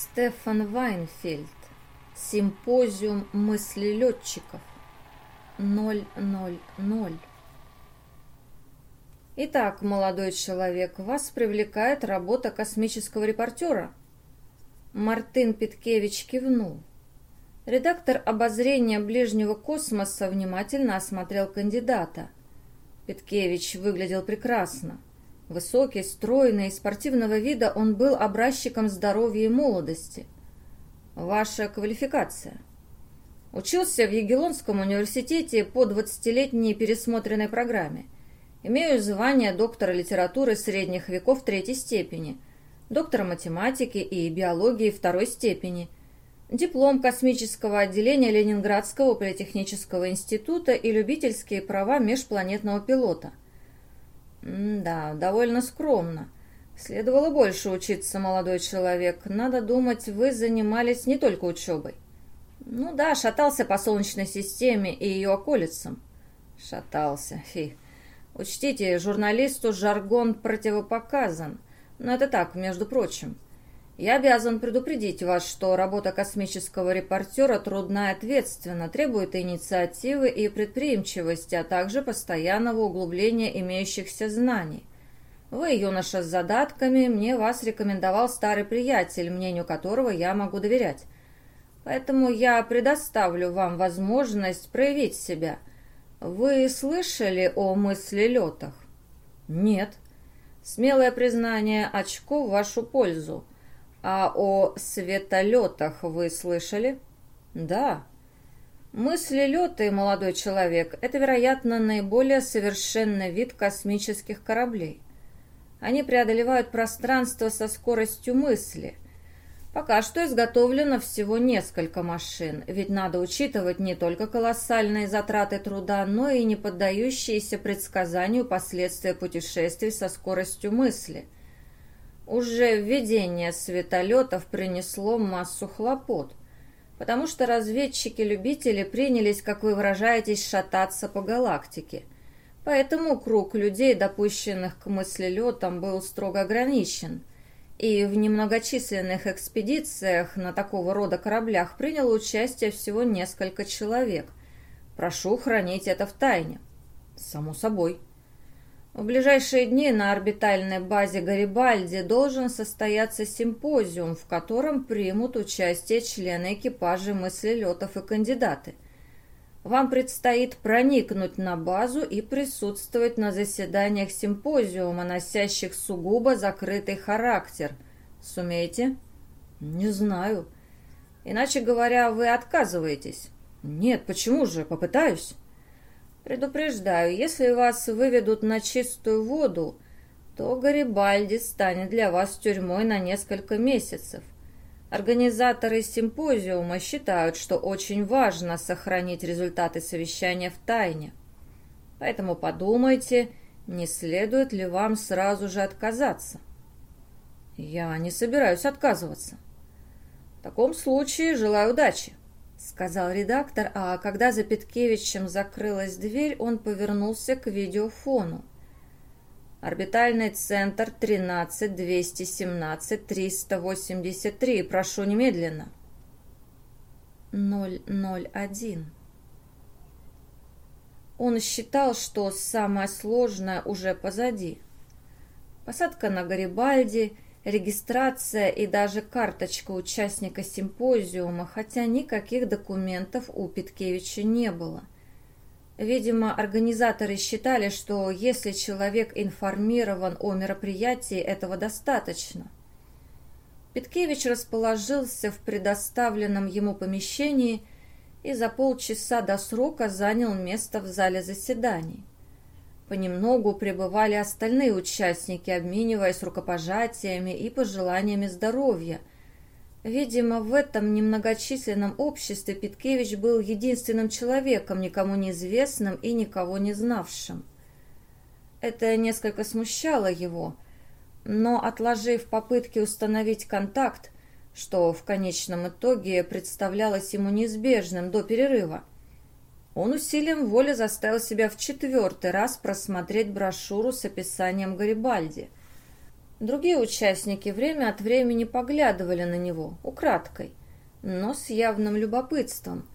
Стефан Вайнфельд. Симпозиум мыслелетчиков. 000. Итак, молодой человек, вас привлекает работа космического репортера? Мартын Питкевич кивнул. Редактор обозрения ближнего космоса внимательно осмотрел кандидата. Питкевич выглядел прекрасно. Высокий, стройный, спортивного вида он был образчиком здоровья и молодости. Ваша квалификация? Учился в Егелонском университете по 20-летней пересмотренной программе. Имею звание доктора литературы средних веков третьей степени, доктора математики и биологии второй степени, диплом космического отделения Ленинградского политехнического института и любительские права межпланетного пилота – да, довольно скромно. Следовало больше учиться, молодой человек. Надо думать, вы занимались не только учебой. Ну да, шатался по Солнечной системе и ее околицам. Шатался, фи. Учтите, журналисту жаргон противопоказан. Но это так, между прочим. Я обязан предупредить вас, что работа космического репортера трудна и ответственна, требует инициативы и предприимчивости, а также постоянного углубления имеющихся знаний. Вы, юноша с задатками, мне вас рекомендовал старый приятель, мнению которого я могу доверять. Поэтому я предоставлю вам возможность проявить себя. Вы слышали о мыслелетах? Нет. Смелое признание очко в вашу пользу. А о светолетах вы слышали? Да. Мыслелеты, молодой человек, это, вероятно, наиболее совершенный вид космических кораблей. Они преодолевают пространство со скоростью мысли. Пока что изготовлено всего несколько машин, ведь надо учитывать не только колоссальные затраты труда, но и не поддающиеся предсказанию последствия путешествий со скоростью мысли – уже введение светолетов принесло массу хлопот, потому что разведчики-любители принялись, как вы выражаетесь, шататься по галактике. Поэтому круг людей, допущенных к мыслелетам, был строго ограничен. И в немногочисленных экспедициях на такого рода кораблях приняло участие всего несколько человек. Прошу хранить это в тайне. Само собой. В ближайшие дни на орбитальной базе Гарибальди должен состояться симпозиум, в котором примут участие члены экипажа мыслелетов и кандидаты. Вам предстоит проникнуть на базу и присутствовать на заседаниях симпозиума, носящих сугубо закрытый характер. Сумеете? Не знаю. Иначе говоря, вы отказываетесь. Нет, почему же? Попытаюсь. Предупреждаю, если вас выведут на чистую воду, то Гарибальди станет для вас тюрьмой на несколько месяцев. Организаторы симпозиума считают, что очень важно сохранить результаты совещания в тайне. Поэтому подумайте, не следует ли вам сразу же отказаться. Я не собираюсь отказываться. В таком случае желаю удачи. — сказал редактор, а когда за Петкевичем закрылась дверь, он повернулся к видеофону. «Орбитальный центр 13-217-383. Прошу немедленно». 001. Он считал, что самое сложное уже позади. Посадка на Гарибальди — регистрация и даже карточка участника симпозиума, хотя никаких документов у Питкевича не было. Видимо, организаторы считали, что если человек информирован о мероприятии, этого достаточно. Питкевич расположился в предоставленном ему помещении и за полчаса до срока занял место в зале заседаний. Понемногу прибывали остальные участники, обмениваясь рукопожатиями и пожеланиями здоровья. Видимо, в этом немногочисленном обществе Питкевич был единственным человеком, никому неизвестным и никого не знавшим. Это несколько смущало его, но, отложив попытки установить контакт, что в конечном итоге представлялось ему неизбежным до перерыва, он усилием воли заставил себя в четвертый раз просмотреть брошюру с описанием Гарибальди. Другие участники время от времени поглядывали на него, украдкой, но с явным любопытством,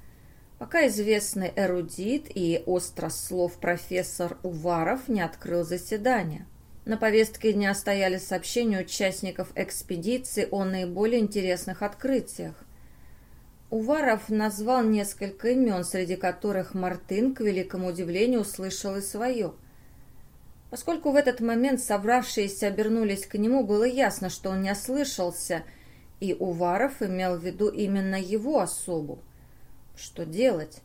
пока известный эрудит и острослов профессор Уваров не открыл заседание. На повестке дня стояли сообщения участников экспедиции о наиболее интересных открытиях. Уваров назвал несколько имен, среди которых Мартын, к великому удивлению, услышал и свое. Поскольку в этот момент собравшиеся обернулись к нему, было ясно, что он не ослышался, и Уваров имел в виду именно его особу. Что делать?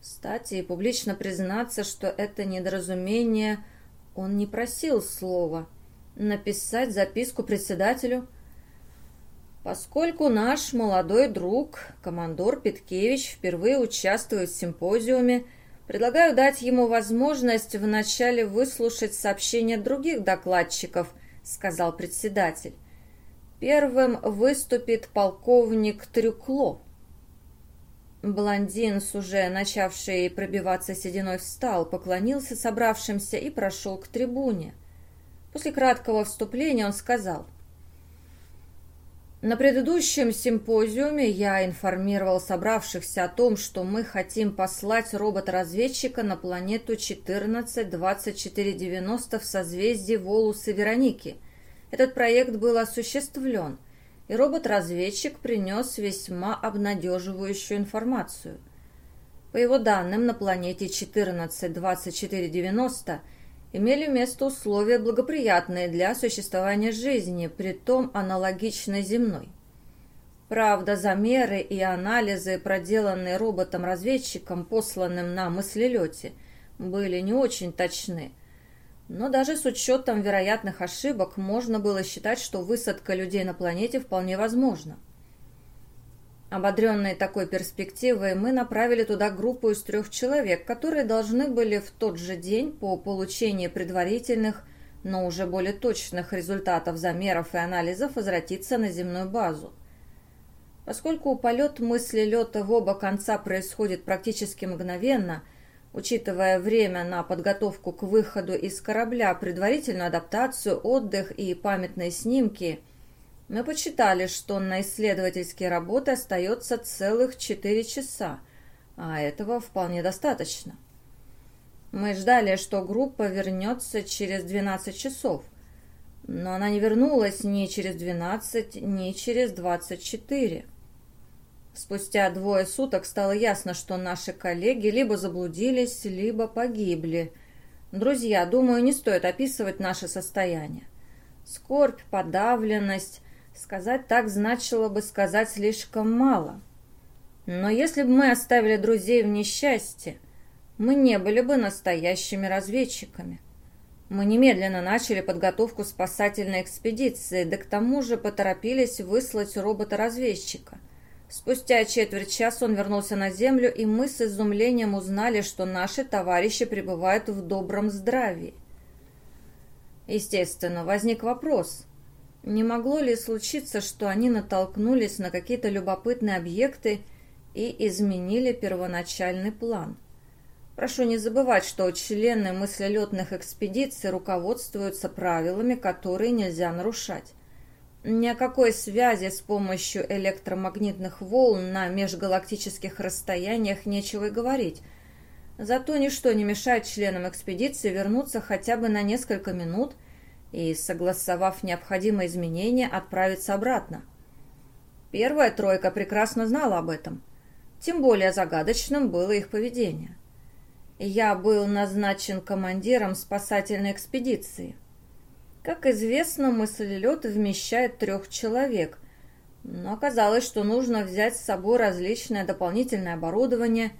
Встать и публично признаться, что это недоразумение он не просил слова. Написать записку председателю – Поскольку наш молодой друг, командор Петкевич, впервые участвует в симпозиуме, предлагаю дать ему возможность вначале выслушать сообщения других докладчиков, сказал председатель. Первым выступит полковник Трюкло. Блондин, с уже начавший пробиваться сединой, встал, поклонился собравшимся и прошел к трибуне. После краткого вступления он сказал – на предыдущем симпозиуме я информировал собравшихся о том, что мы хотим послать робота-разведчика на планету 142490 в созвездии Волусы Вероники. Этот проект был осуществлен, и робот-разведчик принес весьма обнадеживающую информацию. По его данным, на планете 142490 имели место условия, благоприятные для существования жизни, притом аналогичной земной. Правда, замеры и анализы, проделанные роботом-разведчиком, посланным на мыслелете, были не очень точны. Но даже с учетом вероятных ошибок можно было считать, что высадка людей на планете вполне возможна. Ободренные такой перспективой, мы направили туда группу из трех человек, которые должны были в тот же день по получении предварительных, но уже более точных результатов замеров и анализов возвратиться на земную базу. Поскольку полет мысли лета в оба конца происходит практически мгновенно, учитывая время на подготовку к выходу из корабля, предварительную адаптацию, отдых и памятные снимки – мы почитали, что на исследовательские работы остается целых четыре часа, а этого вполне достаточно. Мы ждали, что группа вернется через 12 часов, но она не вернулась ни через 12, ни через 24. Спустя двое суток стало ясно, что наши коллеги либо заблудились, либо погибли. Друзья, думаю, не стоит описывать наше состояние. Скорбь, подавленность, Сказать так значило бы сказать слишком мало. Но если бы мы оставили друзей в несчастье, мы не были бы настоящими разведчиками. Мы немедленно начали подготовку спасательной экспедиции, да к тому же поторопились выслать робота-разведчика. Спустя четверть часа он вернулся на Землю, и мы с изумлением узнали, что наши товарищи пребывают в добром здравии. Естественно, возник вопрос, не могло ли случиться, что они натолкнулись на какие-то любопытные объекты и изменили первоначальный план? Прошу не забывать, что члены мыслелетных экспедиций руководствуются правилами, которые нельзя нарушать. Ни о какой связи с помощью электромагнитных волн на межгалактических расстояниях нечего и говорить. Зато ничто не мешает членам экспедиции вернуться хотя бы на несколько минут – и, согласовав необходимые изменения, отправиться обратно. Первая тройка прекрасно знала об этом. Тем более загадочным было их поведение. Я был назначен командиром спасательной экспедиции. Как известно, мыслелет вмещает трех человек, но оказалось, что нужно взять с собой различное дополнительное оборудование,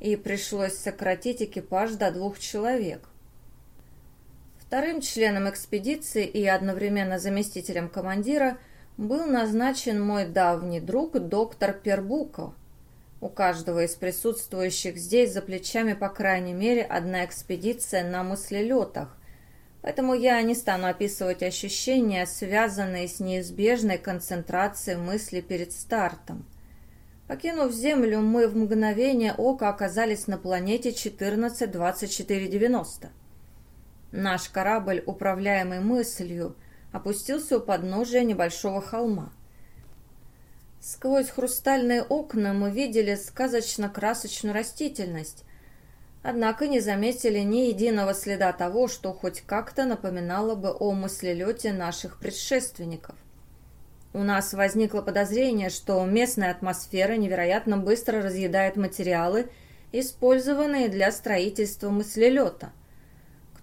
и пришлось сократить экипаж до двух человек – Вторым членом экспедиции и одновременно заместителем командира был назначен мой давний друг доктор Пербуков. У каждого из присутствующих здесь за плечами по крайней мере одна экспедиция на мыслелетах, поэтому я не стану описывать ощущения, связанные с неизбежной концентрацией мысли перед стартом. Покинув Землю, мы в мгновение ока оказались на планете 142490. Наш корабль, управляемый мыслью, опустился у подножия небольшого холма. Сквозь хрустальные окна мы видели сказочно-красочную растительность, однако не заметили ни единого следа того, что хоть как-то напоминало бы о мыслелете наших предшественников. У нас возникло подозрение, что местная атмосфера невероятно быстро разъедает материалы, использованные для строительства мыслелета.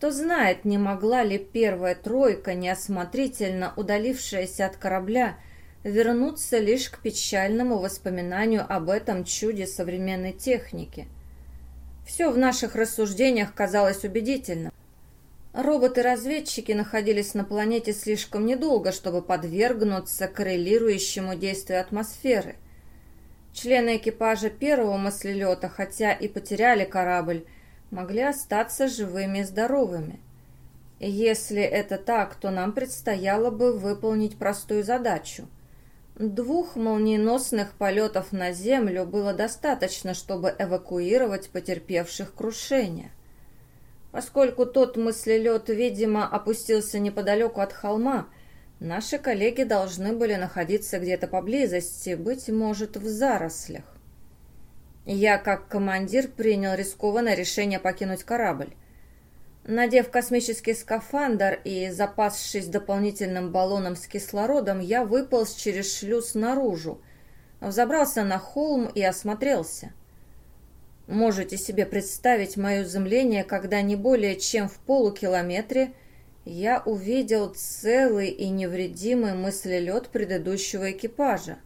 Кто знает, не могла ли первая тройка, неосмотрительно удалившаяся от корабля, вернуться лишь к печальному воспоминанию об этом чуде современной техники. Все в наших рассуждениях казалось убедительным. Роботы-разведчики находились на планете слишком недолго, чтобы подвергнуться коррелирующему действию атмосферы. Члены экипажа первого мыслелета, хотя и потеряли корабль, могли остаться живыми и здоровыми. Если это так, то нам предстояло бы выполнить простую задачу. Двух молниеносных полетов на Землю было достаточно, чтобы эвакуировать потерпевших крушение. Поскольку тот мыслелет, видимо, опустился неподалеку от холма, наши коллеги должны были находиться где-то поблизости, быть может, в зарослях. Я, как командир, принял рискованное решение покинуть корабль. Надев космический скафандр и запасшись дополнительным баллоном с кислородом, я выполз через шлюз наружу, взобрался на холм и осмотрелся. Можете себе представить мое изумление, когда не более чем в полукилометре я увидел целый и невредимый мыслелед предыдущего экипажа.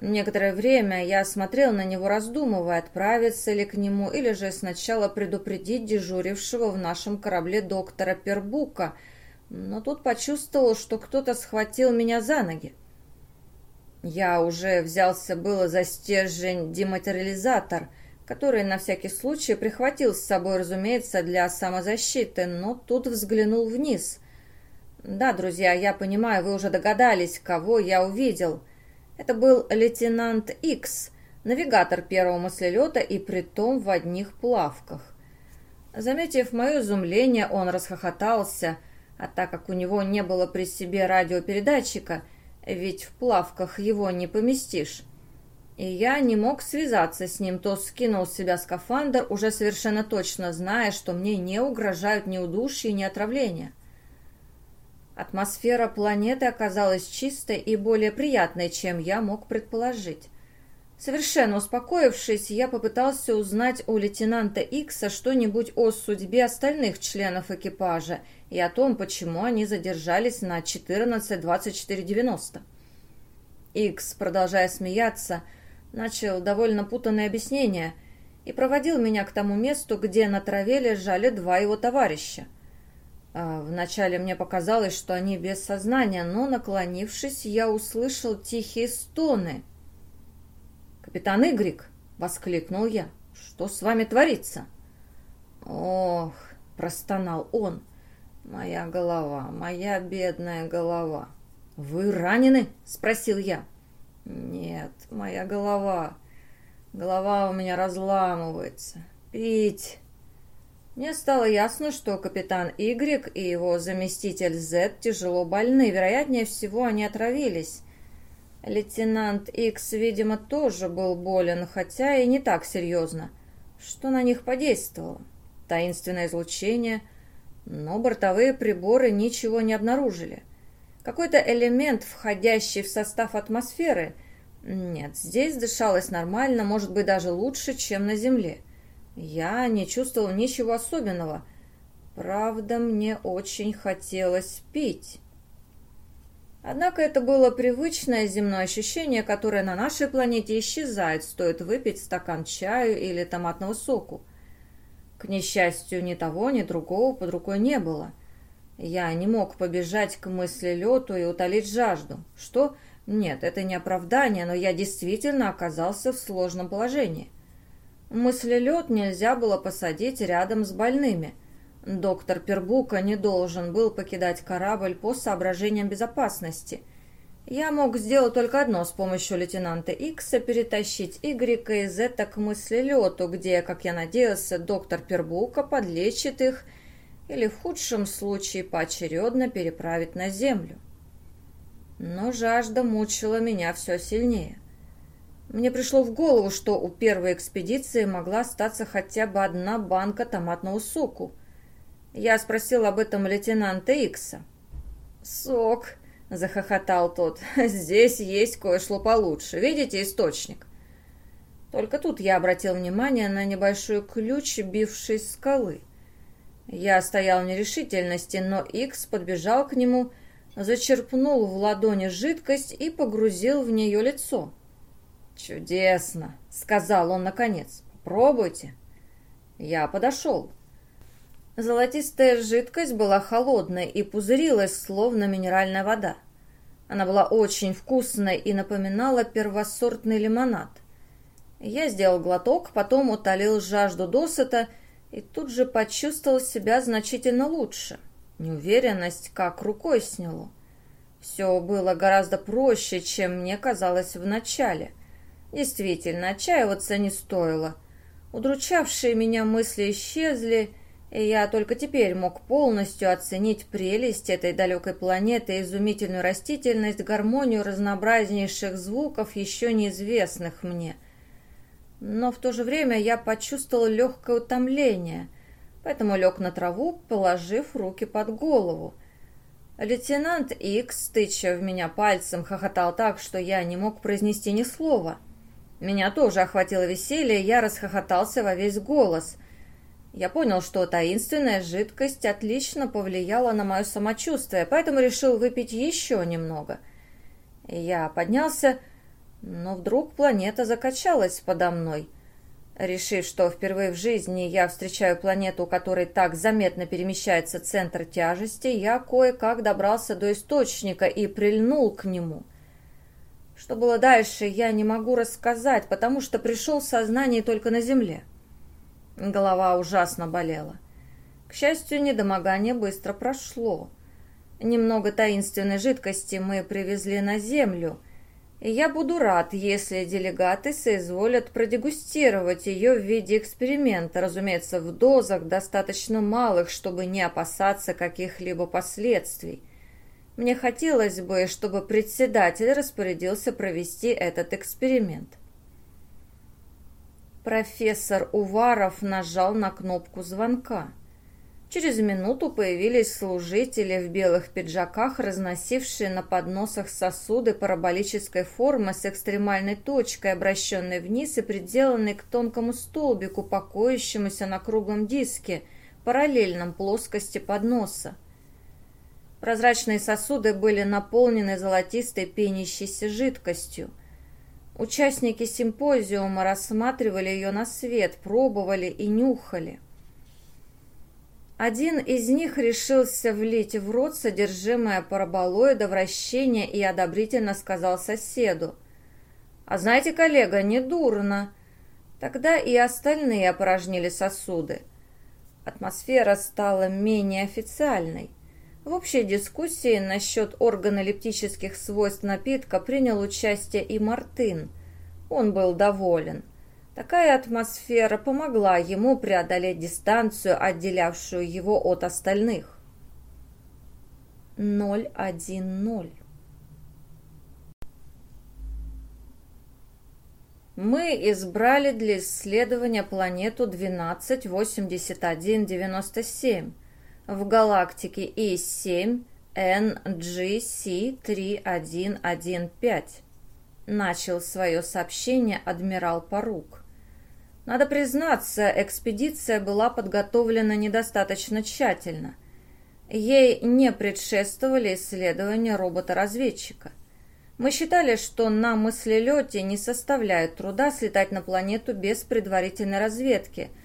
Некоторое время я смотрел на него, раздумывая, отправиться ли к нему, или же сначала предупредить дежурившего в нашем корабле доктора Пербука, но тут почувствовал, что кто-то схватил меня за ноги. Я уже взялся было за стержень дематериализатор — который на всякий случай прихватил с собой, разумеется, для самозащиты, но тут взглянул вниз. Да, друзья, я понимаю, вы уже догадались, кого я увидел. Это был лейтенант Икс, навигатор первого мыслелета и притом в одних плавках. Заметив мое изумление, он расхохотался, а так как у него не было при себе радиопередатчика, ведь в плавках его не поместишь, и я не мог связаться с ним, то скинул с себя скафандр, уже совершенно точно зная, что мне не угрожают ни удушье, ни отравление. Атмосфера планеты оказалась чистой и более приятной, чем я мог предположить. Совершенно успокоившись, я попытался узнать у лейтенанта Икса что-нибудь о судьбе остальных членов экипажа и о том, почему они задержались на 14-24-90. Икс, продолжая смеяться, Начал довольно путанное объяснение и проводил меня к тому месту, где на траве лежали два его товарища. А вначале мне показалось, что они без сознания, но, наклонившись, я услышал тихие стоны. «Капитан Игрик!» — воскликнул я. «Что с вами творится?» «Ох!» — простонал он. «Моя голова, моя бедная голова!» «Вы ранены?» — спросил я. Нет, моя голова. Голова у меня разламывается. Пить. Мне стало ясно, что капитан Y и его заместитель Z тяжело больны. Вероятнее всего, они отравились. Лейтенант X, видимо, тоже был болен, хотя и не так серьезно. Что на них подействовало? Таинственное излучение, но бортовые приборы ничего не обнаружили. Какой-то элемент, входящий в состав атмосферы. Нет, здесь дышалось нормально, может быть, даже лучше, чем на Земле. Я не чувствовал ничего особенного. Правда, мне очень хотелось пить. Однако это было привычное земное ощущение, которое на нашей планете исчезает, стоит выпить стакан чаю или томатного соку. К несчастью, ни того, ни другого под рукой не было. Я не мог побежать к мыслелету и утолить жажду. Что? Нет, это не оправдание, но я действительно оказался в сложном положении. Мыслелет нельзя было посадить рядом с больными. Доктор Пербука не должен был покидать корабль по соображениям безопасности. Я мог сделать только одно с помощью лейтенанта Икса перетащить Игрека и Зета к мыслелету, где, как я надеялся, доктор Пербука подлечит их или в худшем случае поочередно переправить на землю. Но жажда мучила меня все сильнее. Мне пришло в голову, что у первой экспедиции могла остаться хотя бы одна банка томатного соку. Я спросил об этом лейтенанта Икса. «Сок», — захохотал тот, — «здесь есть кое-что получше. Видите источник?» Только тут я обратил внимание на небольшой ключ, бивший скалы. Я стоял в нерешительности, но Икс подбежал к нему, зачерпнул в ладони жидкость и погрузил в нее лицо. «Чудесно!» — сказал он наконец. «Пробуйте». Я подошел. Золотистая жидкость была холодной и пузырилась, словно минеральная вода. Она была очень вкусной и напоминала первосортный лимонад. Я сделал глоток, потом утолил жажду досыта и тут же почувствовал себя значительно лучше. Неуверенность как рукой сняло. Все было гораздо проще, чем мне казалось вначале. Действительно, отчаиваться не стоило. Удручавшие меня мысли исчезли, и я только теперь мог полностью оценить прелесть этой далекой планеты, изумительную растительность, гармонию разнообразнейших звуков, еще неизвестных мне. Но в то же время я почувствовал легкое утомление, поэтому лег на траву, положив руки под голову. Лейтенант Икс, тыча в меня пальцем, хохотал так, что я не мог произнести ни слова — меня тоже охватило веселье, я расхохотался во весь голос. Я понял, что таинственная жидкость отлично повлияла на мое самочувствие, поэтому решил выпить еще немного. Я поднялся, но вдруг планета закачалась подо мной. Решив, что впервые в жизни я встречаю планету, у которой так заметно перемещается центр тяжести, я кое-как добрался до источника и прильнул к нему. Что было дальше, я не могу рассказать, потому что пришел в сознание только на земле. Голова ужасно болела. К счастью, недомогание быстро прошло. Немного таинственной жидкости мы привезли на землю, и я буду рад, если делегаты соизволят продегустировать ее в виде эксперимента, разумеется, в дозах достаточно малых, чтобы не опасаться каких-либо последствий. Мне хотелось бы, чтобы председатель распорядился провести этот эксперимент. Профессор Уваров нажал на кнопку звонка. Через минуту появились служители в белых пиджаках, разносившие на подносах сосуды параболической формы с экстремальной точкой, обращенной вниз и приделанной к тонкому столбику, покоящемуся на круглом диске, параллельном плоскости подноса. Прозрачные сосуды были наполнены золотистой пенящейся жидкостью. Участники симпозиума рассматривали ее на свет, пробовали и нюхали. Один из них решился влить в рот содержимое параболоида вращения и одобрительно сказал соседу. «А знаете, коллега, не дурно». Тогда и остальные опорожнили сосуды. Атмосфера стала менее официальной. В общей дискуссии насчет органолептических свойств напитка принял участие и Мартын. Он был доволен. Такая атмосфера помогла ему преодолеть дистанцию, отделявшую его от остальных. 010 Мы избрали для исследования планету 128197 в галактике И-7 NGC-3115. Начал свое сообщение адмирал Парук. Надо признаться, экспедиция была подготовлена недостаточно тщательно. Ей не предшествовали исследования робота-разведчика. Мы считали, что на мыслелете не составляет труда слетать на планету без предварительной разведки –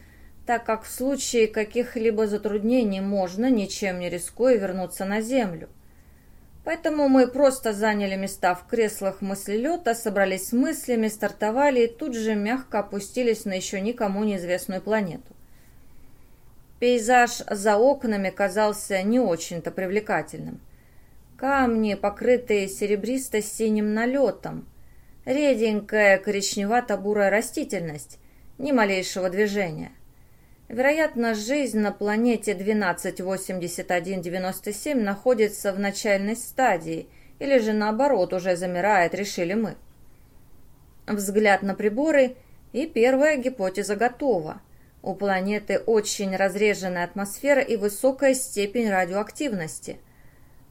так как в случае каких-либо затруднений можно, ничем не рискуя, вернуться на Землю. Поэтому мы просто заняли места в креслах мыслелета, собрались с мыслями, стартовали и тут же мягко опустились на еще никому неизвестную планету. Пейзаж за окнами казался не очень-то привлекательным. Камни, покрытые серебристо-синим налетом, реденькая коричневато-бурая растительность, ни малейшего движения – Вероятно, жизнь на планете 128197 находится в начальной стадии, или же наоборот уже замирает, решили мы. Взгляд на приборы, и первая гипотеза готова. У планеты очень разреженная атмосфера и высокая степень радиоактивности.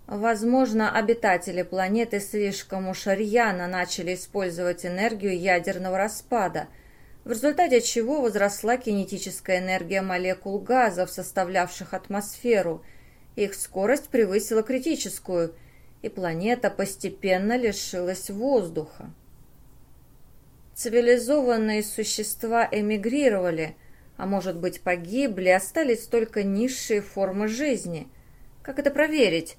Возможно, обитатели планеты слишком уж рьяно начали использовать энергию ядерного распада – в результате чего возросла кинетическая энергия молекул газов, составлявших атмосферу. Их скорость превысила критическую, и планета постепенно лишилась воздуха. Цивилизованные существа эмигрировали, а может быть погибли, остались только низшие формы жизни. Как это проверить?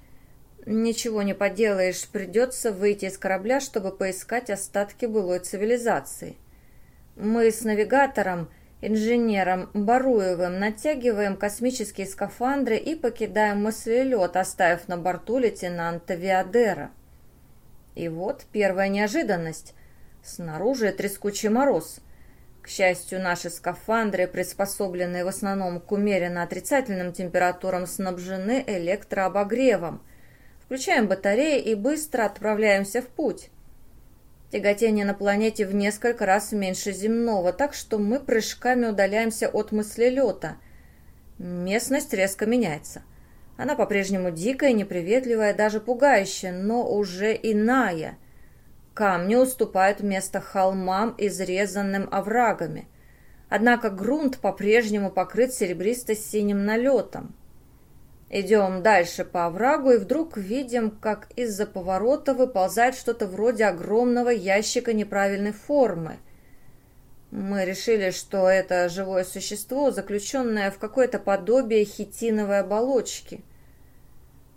Ничего не поделаешь, придется выйти из корабля, чтобы поискать остатки былой цивилизации. Мы с навигатором, инженером Баруевым натягиваем космические скафандры и покидаем мыслелед, оставив на борту лейтенанта Виадера. И вот первая неожиданность. Снаружи трескучий мороз. К счастью, наши скафандры, приспособленные в основном к умеренно отрицательным температурам, снабжены электрообогревом. Включаем батареи и быстро отправляемся в путь. Тяготение на планете в несколько раз меньше земного, так что мы прыжками удаляемся от мыслелета. Местность резко меняется. Она по-прежнему дикая, неприветливая, даже пугающая, но уже иная. Камни уступают место холмам, изрезанным оврагами. Однако грунт по-прежнему покрыт серебристо-синим налетом. Идем дальше по оврагу и вдруг видим, как из-за поворота выползает что-то вроде огромного ящика неправильной формы. Мы решили, что это живое существо, заключенное в какое-то подобие хитиновой оболочки.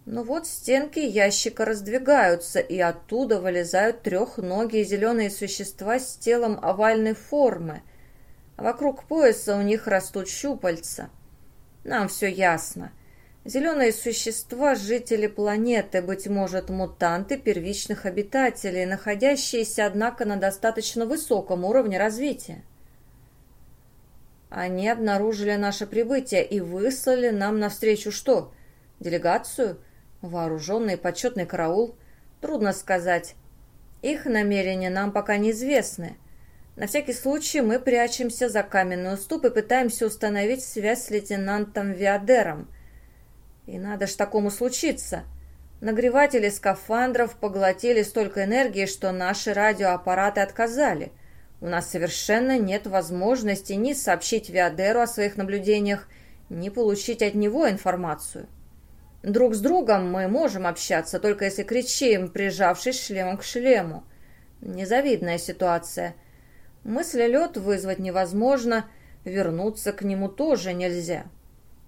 Но вот стенки ящика раздвигаются, и оттуда вылезают трехногие зеленые существа с телом овальной формы. Вокруг пояса у них растут щупальца. Нам все ясно. Зеленые существа – жители планеты, быть может, мутанты первичных обитателей, находящиеся, однако, на достаточно высоком уровне развития. Они обнаружили наше прибытие и выслали нам навстречу что? Делегацию? Вооруженный почетный караул? Трудно сказать. Их намерения нам пока неизвестны. На всякий случай мы прячемся за каменный уступ и пытаемся установить связь с лейтенантом Виадером – и надо ж такому случиться. Нагреватели скафандров поглотили столько энергии, что наши радиоаппараты отказали. У нас совершенно нет возможности ни сообщить Виадеру о своих наблюдениях, ни получить от него информацию. Друг с другом мы можем общаться, только если кричим, прижавшись шлемом к шлему. Незавидная ситуация. Мыслелед вызвать невозможно, вернуться к нему тоже нельзя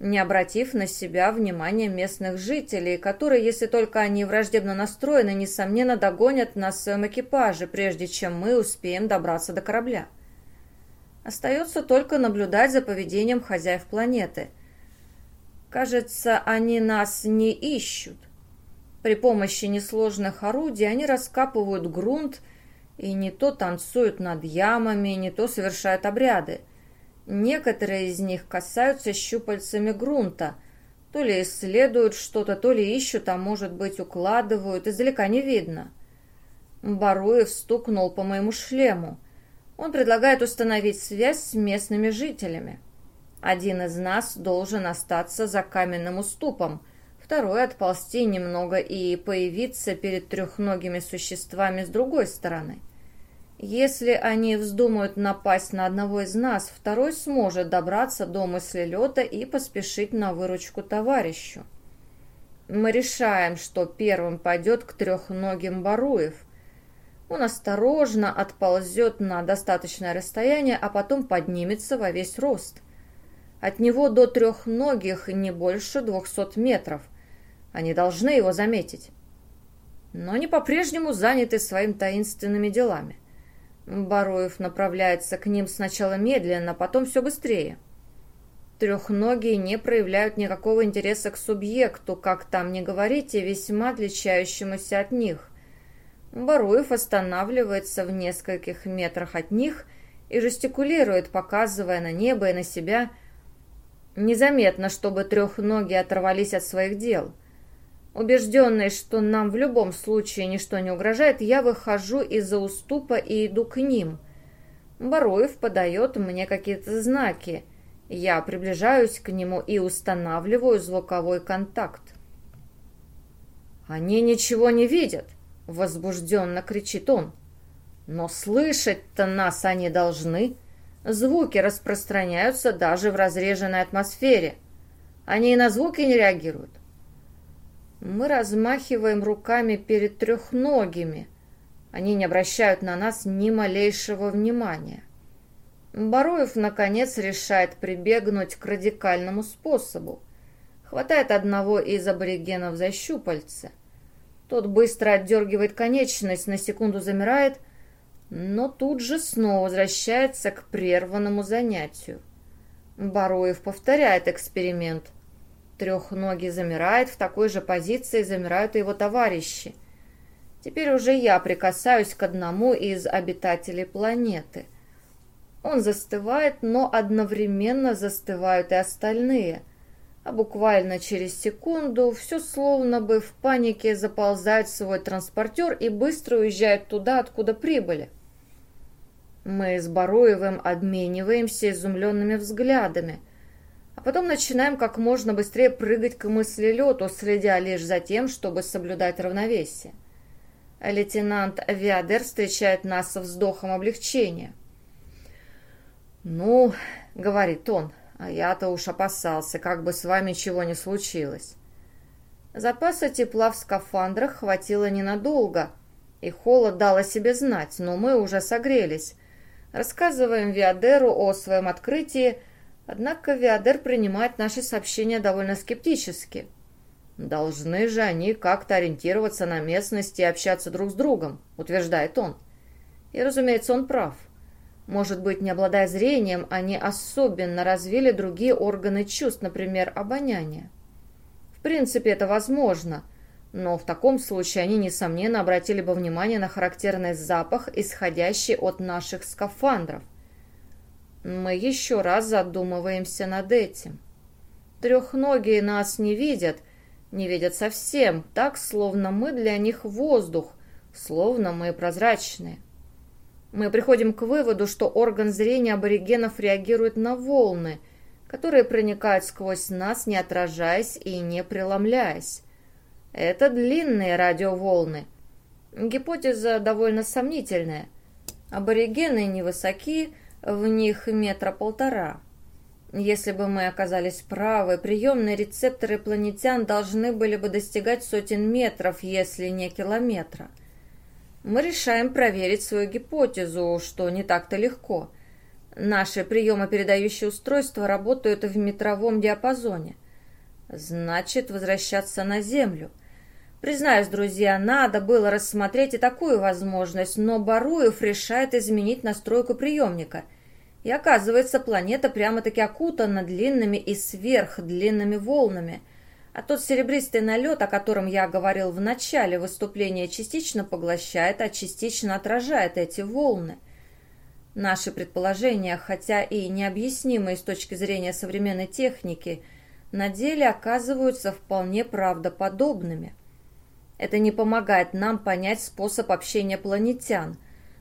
не обратив на себя внимания местных жителей, которые, если только они враждебно настроены, несомненно догонят нас в своем экипаже, прежде чем мы успеем добраться до корабля. Остается только наблюдать за поведением хозяев планеты. Кажется, они нас не ищут. При помощи несложных орудий они раскапывают грунт и не то танцуют над ямами, не то совершают обряды. Некоторые из них касаются щупальцами грунта, то ли исследуют что-то, то ли ищут, а может быть укладывают, издалека не видно. Баруев стукнул по моему шлему. Он предлагает установить связь с местными жителями. Один из нас должен остаться за каменным уступом, второй отползти немного и появиться перед трехногими существами с другой стороны. Если они вздумают напасть на одного из нас, второй сможет добраться до мыслелета и поспешить на выручку товарищу. Мы решаем, что первым пойдет к трехногим Баруев. Он осторожно отползет на достаточное расстояние, а потом поднимется во весь рост. От него до трехногих не больше двухсот метров. Они должны его заметить. Но они по-прежнему заняты своими таинственными делами. Бароев направляется к ним сначала медленно, потом все быстрее. Трехногие не проявляют никакого интереса к субъекту, как там не говорите, весьма отличающемуся от них. Баруев останавливается в нескольких метрах от них и жестикулирует, показывая на небо и на себя. Незаметно, чтобы трехногие оторвались от своих дел. Убежденный, что нам в любом случае ничто не угрожает, я выхожу из-за уступа и иду к ним. Бароев подает мне какие-то знаки. Я приближаюсь к нему и устанавливаю звуковой контакт. «Они ничего не видят!» — возбужденно кричит он. «Но слышать-то нас они должны!» Звуки распространяются даже в разреженной атмосфере. Они и на звуки не реагируют. Мы размахиваем руками перед трехногими. Они не обращают на нас ни малейшего внимания. Бароев, наконец, решает прибегнуть к радикальному способу. Хватает одного из аборигенов за щупальце. Тот быстро отдергивает конечность, на секунду замирает — но тут же снова возвращается к прерванному занятию. Бароев повторяет эксперимент. Трехногий замирает, в такой же позиции замирают и его товарищи. Теперь уже я прикасаюсь к одному из обитателей планеты. Он застывает, но одновременно застывают и остальные. А буквально через секунду все словно бы в панике заползает в свой транспортер и быстро уезжает туда, откуда прибыли. Мы с Бароевым обмениваемся изумленными взглядами, а потом начинаем как можно быстрее прыгать к мыслелету, следя лишь за тем, чтобы соблюдать равновесие. Лейтенант Виадер встречает нас со вздохом облегчения. «Ну, — говорит он, — а я-то уж опасался, как бы с вами чего не случилось». Запаса тепла в скафандрах хватило ненадолго, и холод дал о себе знать, но мы уже согрелись, Рассказываем Виадеру о своем открытии, однако Виадер принимает наши сообщения довольно скептически. «Должны же они как-то ориентироваться на местности и общаться друг с другом», — утверждает он. И, разумеется, он прав. Может быть, не обладая зрением, они особенно развили другие органы чувств, например, обоняние. В принципе, это возможно — но в таком случае они, несомненно, обратили бы внимание на характерный запах, исходящий от наших скафандров. Мы еще раз задумываемся над этим. Трехногие нас не видят, не видят совсем, так, словно мы для них воздух, словно мы прозрачные. Мы приходим к выводу, что орган зрения аборигенов реагирует на волны, которые проникают сквозь нас, не отражаясь и не преломляясь. Это длинные радиоволны. Гипотеза довольно сомнительная. Аборигены невысоки, в них метра полтора. Если бы мы оказались правы, приемные рецепторы планетян должны были бы достигать сотен метров, если не километра. Мы решаем проверить свою гипотезу, что не так-то легко. Наши приемопередающие устройства работают в метровом диапазоне. Значит, возвращаться на Землю. Признаюсь, друзья, надо было рассмотреть и такую возможность, но Баруев решает изменить настройку приемника. И оказывается, планета прямо-таки окутана длинными и сверхдлинными волнами. А тот серебристый налет, о котором я говорил в начале выступления, частично поглощает, а частично отражает эти волны. Наши предположения, хотя и необъяснимые с точки зрения современной техники, на деле оказываются вполне правдоподобными. Это не помогает нам понять способ общения планетян,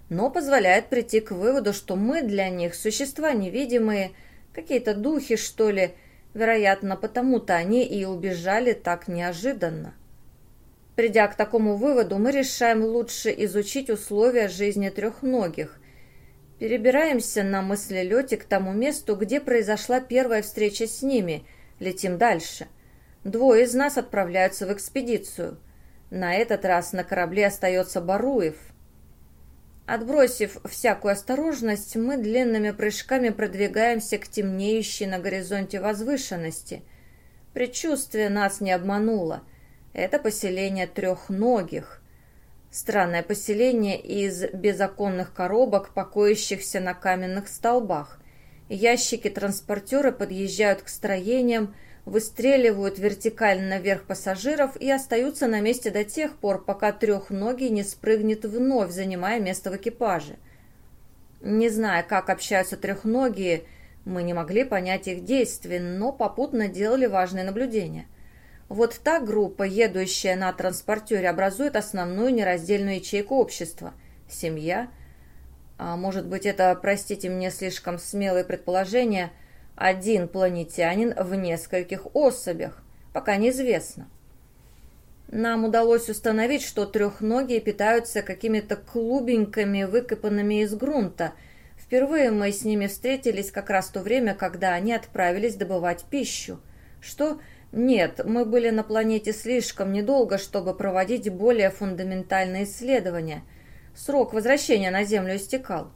но позволяет прийти к выводу, что мы для них существа невидимые, какие-то духи, что ли, вероятно, потому-то они и убежали так неожиданно. Придя к такому выводу, мы решаем лучше изучить условия жизни трехногих. Перебираемся на мыслелете к тому месту, где произошла первая встреча с ними, летим дальше. Двое из нас отправляются в экспедицию – на этот раз на корабле остается Баруев. Отбросив всякую осторожность, мы длинными прыжками продвигаемся к темнеющей на горизонте возвышенности. Предчувствие нас не обмануло. Это поселение трехногих. Странное поселение из безоконных коробок, покоящихся на каменных столбах. Ящики транспортера подъезжают к строениям, выстреливают вертикально наверх пассажиров и остаются на месте до тех пор, пока трехногий не спрыгнет вновь, занимая место в экипаже. Не зная, как общаются трехногие, Мы не могли понять их действий, но попутно делали важные наблюдения. Вот та группа, едущая на транспортере, образует основную нераздельную ячейку общества. Семья. А может быть, это, простите мне, слишком смелое предположение, один планетянин в нескольких особях. Пока неизвестно. Нам удалось установить, что трехногие питаются какими-то клубеньками, выкопанными из грунта. Впервые мы с ними встретились как раз в то время, когда они отправились добывать пищу. Что? Нет, мы были на планете слишком недолго, чтобы проводить более фундаментальные исследования. Срок возвращения на Землю истекал.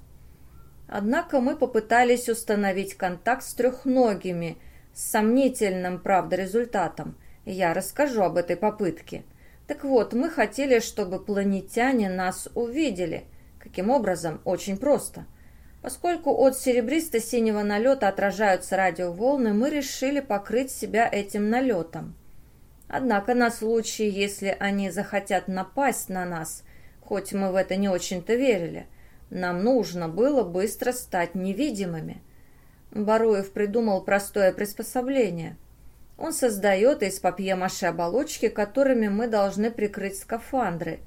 Однако мы попытались установить контакт с трехногими, с сомнительным, правда, результатом – я расскажу об этой попытке. Так вот, мы хотели, чтобы планетяне нас увидели. Каким образом? Очень просто. Поскольку от серебристо-синего налета отражаются радиоволны, мы решили покрыть себя этим налетом. Однако на случай, если они захотят напасть на нас, хоть мы в это не очень-то верили, нам нужно было быстро стать невидимыми. Баруев придумал простое приспособление – он создает из папье-маше оболочки, которыми мы должны прикрыть скафандры.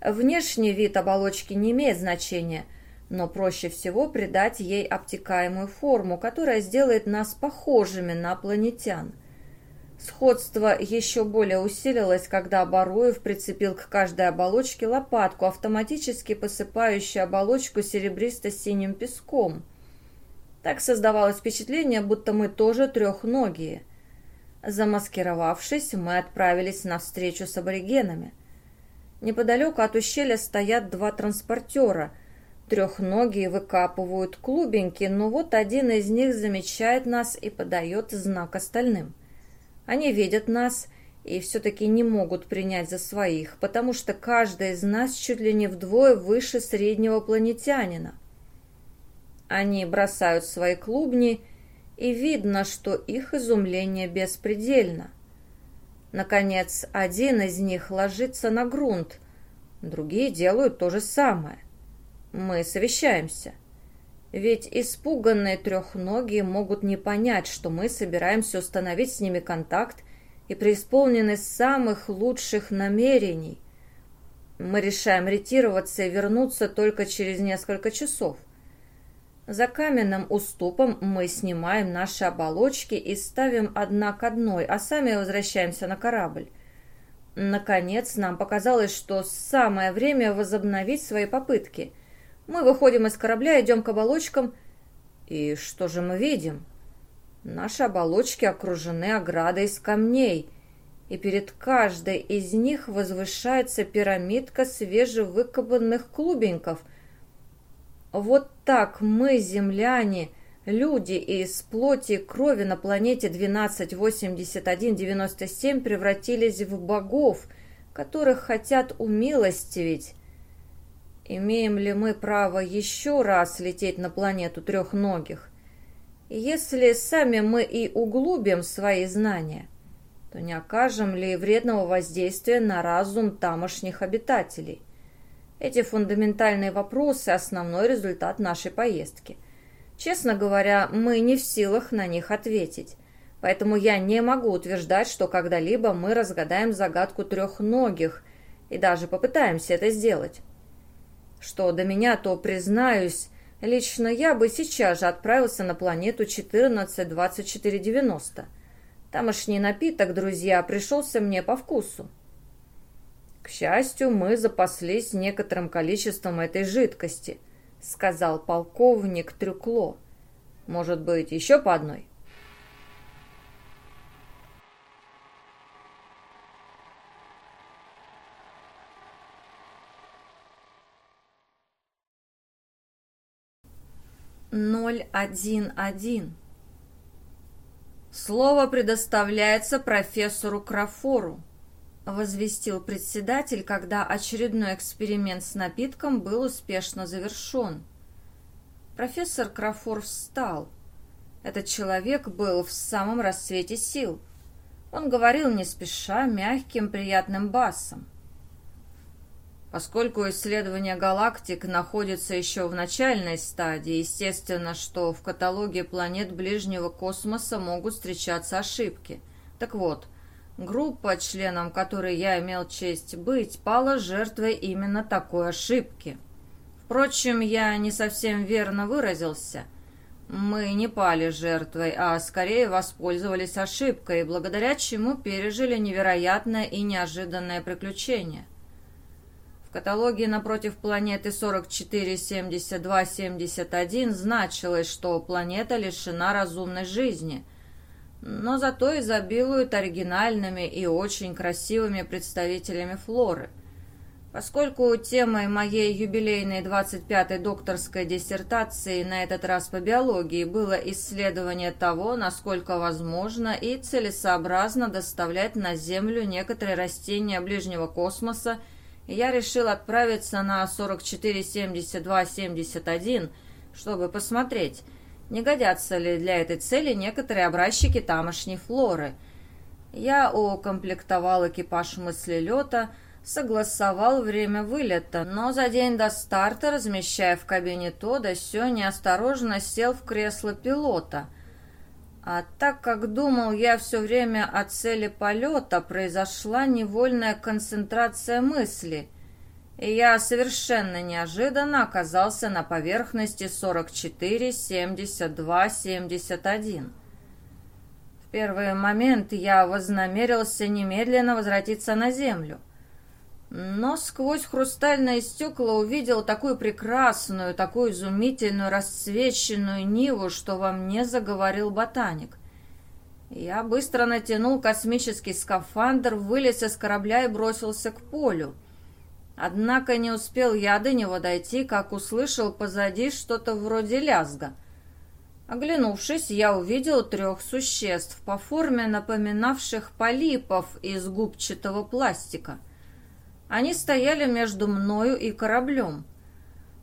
Внешний вид оболочки не имеет значения, но проще всего придать ей обтекаемую форму, которая сделает нас похожими на планетян. Сходство еще более усилилось, когда Баруев прицепил к каждой оболочке лопатку, автоматически посыпающую оболочку серебристо-синим песком. Так создавалось впечатление, будто мы тоже трехногие – Замаскировавшись, мы отправились на встречу с аборигенами. Неподалеку от ущелья стоят два транспортера. Трехногие выкапывают клубеньки, но вот один из них замечает нас и подает знак остальным. Они видят нас и все-таки не могут принять за своих, потому что каждый из нас чуть ли не вдвое выше среднего планетянина. Они бросают свои клубни и видно, что их изумление беспредельно. Наконец, один из них ложится на грунт, другие делают то же самое. Мы совещаемся. Ведь испуганные трехногие могут не понять, что мы собираемся установить с ними контакт и преисполнены самых лучших намерений. Мы решаем ретироваться и вернуться только через несколько часов. За каменным уступом мы снимаем наши оболочки и ставим одна к одной, а сами возвращаемся на корабль. Наконец, нам показалось, что самое время возобновить свои попытки. Мы выходим из корабля, идем к оболочкам, и что же мы видим? Наши оболочки окружены оградой из камней, и перед каждой из них возвышается пирамидка свежевыкопанных клубеньков – вот так мы, земляне, люди из плоти и крови на планете 128197 превратились в богов, которых хотят умилостивить. Имеем ли мы право еще раз лететь на планету трехногих? Если сами мы и углубим свои знания, то не окажем ли вредного воздействия на разум тамошних обитателей? Эти фундаментальные вопросы – основной результат нашей поездки. Честно говоря, мы не в силах на них ответить. Поэтому я не могу утверждать, что когда-либо мы разгадаем загадку трехногих и даже попытаемся это сделать. Что до меня, то, признаюсь, лично я бы сейчас же отправился на планету 142490. Тамошний напиток, друзья, пришелся мне по вкусу. «К счастью, мы запаслись некоторым количеством этой жидкости», — сказал полковник Трюкло. «Может быть, еще по одной?» Ноль один один. Слово предоставляется профессору Крафору возвестил председатель, когда очередной эксперимент с напитком был успешно завершен. Профессор Крафор встал. Этот человек был в самом расцвете сил. Он говорил не спеша, мягким, приятным басом. Поскольку исследование галактик находится еще в начальной стадии, естественно, что в каталоге планет ближнего космоса могут встречаться ошибки. Так вот, группа, членом которой я имел честь быть, пала жертвой именно такой ошибки. Впрочем, я не совсем верно выразился. Мы не пали жертвой, а скорее воспользовались ошибкой, благодаря чему пережили невероятное и неожиданное приключение – каталоге напротив планеты 447271 значилось, что планета лишена разумной жизни, но зато изобилует оригинальными и очень красивыми представителями флоры. Поскольку темой моей юбилейной 25-й докторской диссертации на этот раз по биологии было исследование того, насколько возможно и целесообразно доставлять на Землю некоторые растения ближнего космоса я решил отправиться на 447271, чтобы посмотреть, не годятся ли для этой цели некоторые образчики тамошней флоры. Я укомплектовал экипаж мыслелета, согласовал время вылета, но за день до старта, размещая в кабине то да сё, неосторожно сел в кресло пилота – а так как думал я все время о цели полета, произошла невольная концентрация мысли, и я совершенно неожиданно оказался на поверхности 44, 72, 71. В первый момент я вознамерился немедленно возвратиться на Землю но сквозь хрустальные стекла увидел такую прекрасную, такую изумительную расцвеченную ниву, что во мне заговорил ботаник. Я быстро натянул космический скафандр, вылез из корабля и бросился к полю. Однако не успел я до него дойти, как услышал позади что-то вроде лязга. Оглянувшись, я увидел трех существ, по форме напоминавших полипов из губчатого пластика. Они стояли между мною и кораблем.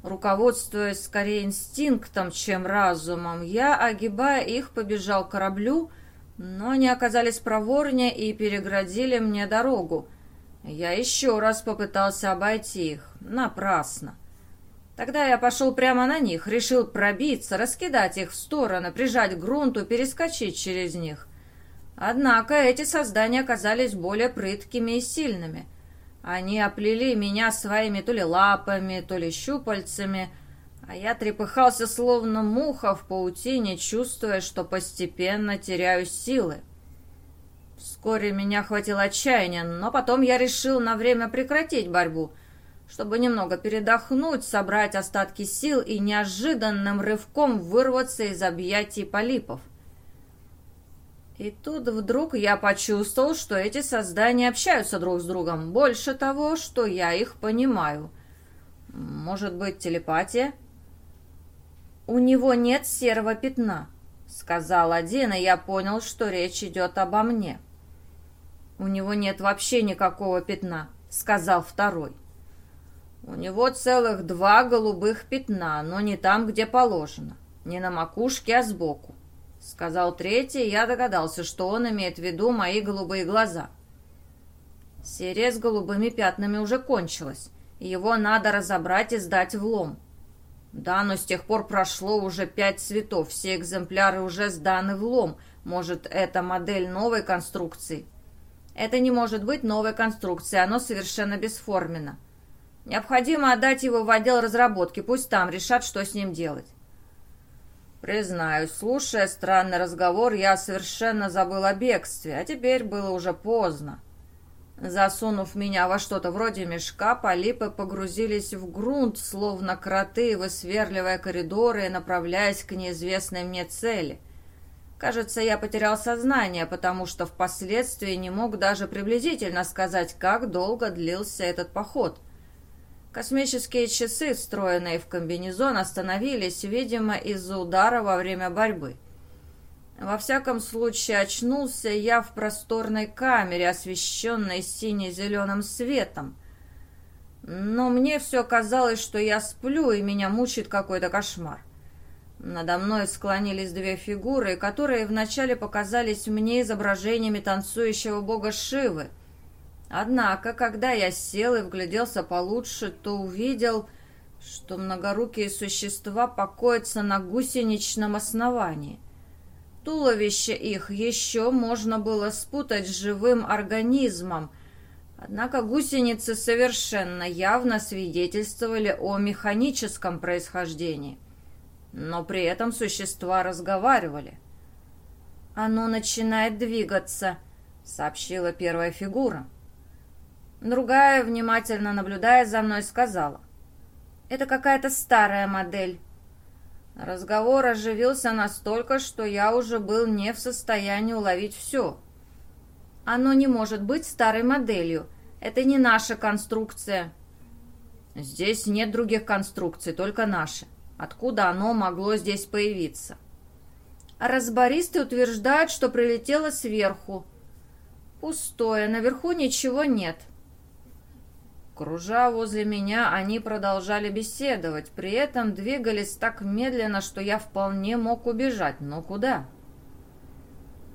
Руководствуясь скорее инстинктом, чем разумом, я, огибая их, побежал к кораблю, но они оказались проворнее и переградили мне дорогу. Я еще раз попытался обойти их. Напрасно. Тогда я пошел прямо на них, решил пробиться, раскидать их в стороны, прижать к грунту, перескочить через них. Однако эти создания оказались более прыткими и сильными. Они оплели меня своими то ли лапами, то ли щупальцами, а я трепыхался словно муха в паутине, чувствуя, что постепенно теряю силы. Вскоре меня хватило отчаяния, но потом я решил на время прекратить борьбу, чтобы немного передохнуть, собрать остатки сил и неожиданным рывком вырваться из объятий полипов. И тут вдруг я почувствовал, что эти создания общаются друг с другом. Больше того, что я их понимаю. Может быть, телепатия? У него нет серого пятна, сказал один, и я понял, что речь идет обо мне. У него нет вообще никакого пятна, сказал второй. У него целых два голубых пятна, но не там, где положено. Не на макушке, а сбоку. — сказал третий, я догадался, что он имеет в виду мои голубые глаза. Серия с голубыми пятнами уже кончилась, его надо разобрать и сдать в лом. Да, но с тех пор прошло уже пять цветов, все экземпляры уже сданы в лом. Может, это модель новой конструкции? Это не может быть новой конструкцией, оно совершенно бесформенно. Необходимо отдать его в отдел разработки, пусть там решат, что с ним делать. Признаюсь, слушая странный разговор, я совершенно забыл о бегстве, а теперь было уже поздно. Засунув меня во что-то вроде мешка, полипы погрузились в грунт, словно кроты, высверливая коридоры и направляясь к неизвестной мне цели. Кажется, я потерял сознание, потому что впоследствии не мог даже приблизительно сказать, как долго длился этот поход — Космические часы, встроенные в комбинезон, остановились, видимо, из-за удара во время борьбы. Во всяком случае, очнулся я в просторной камере, освещенной сине-зеленым светом. Но мне все казалось, что я сплю, и меня мучает какой-то кошмар. Надо мной склонились две фигуры, которые вначале показались мне изображениями танцующего бога Шивы — Однако, когда я сел и вгляделся получше, то увидел, что многорукие существа покоятся на гусеничном основании. Туловище их еще можно было спутать с живым организмом, однако гусеницы совершенно явно свидетельствовали о механическом происхождении. Но при этом существа разговаривали. «Оно начинает двигаться», — сообщила первая фигура. Другая, внимательно наблюдая за мной, сказала. «Это какая-то старая модель». Разговор оживился настолько, что я уже был не в состоянии уловить все. «Оно не может быть старой моделью. Это не наша конструкция». «Здесь нет других конструкций, только наши. Откуда оно могло здесь появиться?» Разбористы утверждают, что прилетело сверху. Пустое, наверху ничего нет. Кружа возле меня, они продолжали беседовать, при этом двигались так медленно, что я вполне мог убежать. Но куда?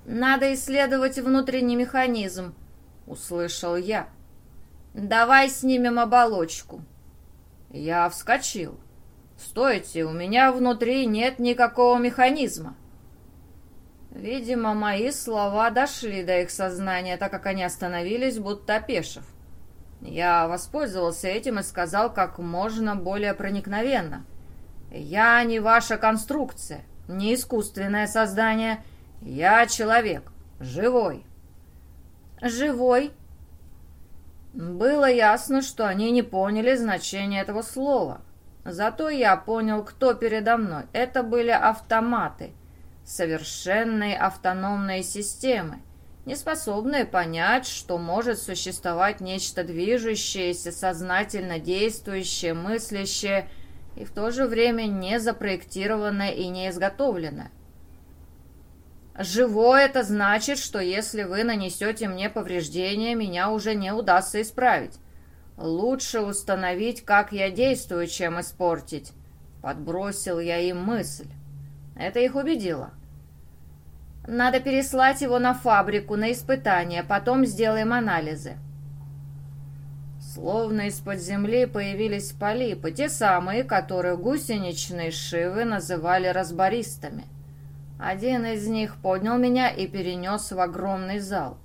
«Надо исследовать внутренний механизм», — услышал я. «Давай снимем оболочку». Я вскочил. «Стойте, у меня внутри нет никакого механизма». Видимо, мои слова дошли до их сознания, так как они остановились, будто опешив. Я воспользовался этим и сказал как можно более проникновенно. «Я не ваша конструкция, не искусственное создание. Я человек, живой». «Живой?» Было ясно, что они не поняли значение этого слова. Зато я понял, кто передо мной. Это были автоматы, совершенные автономные системы не способные понять, что может существовать нечто движущееся, сознательно действующее, мыслящее и в то же время не запроектированное и не изготовленное. Живое это значит, что если вы нанесете мне повреждения, меня уже не удастся исправить. Лучше установить, как я действую, чем испортить. Подбросил я им мысль. Это их убедило. Надо переслать его на фабрику на испытания, потом сделаем анализы. Словно из-под земли появились полипы, те самые, которые гусеничные шивы называли разбористами. Один из них поднял меня и перенес в огромный зал.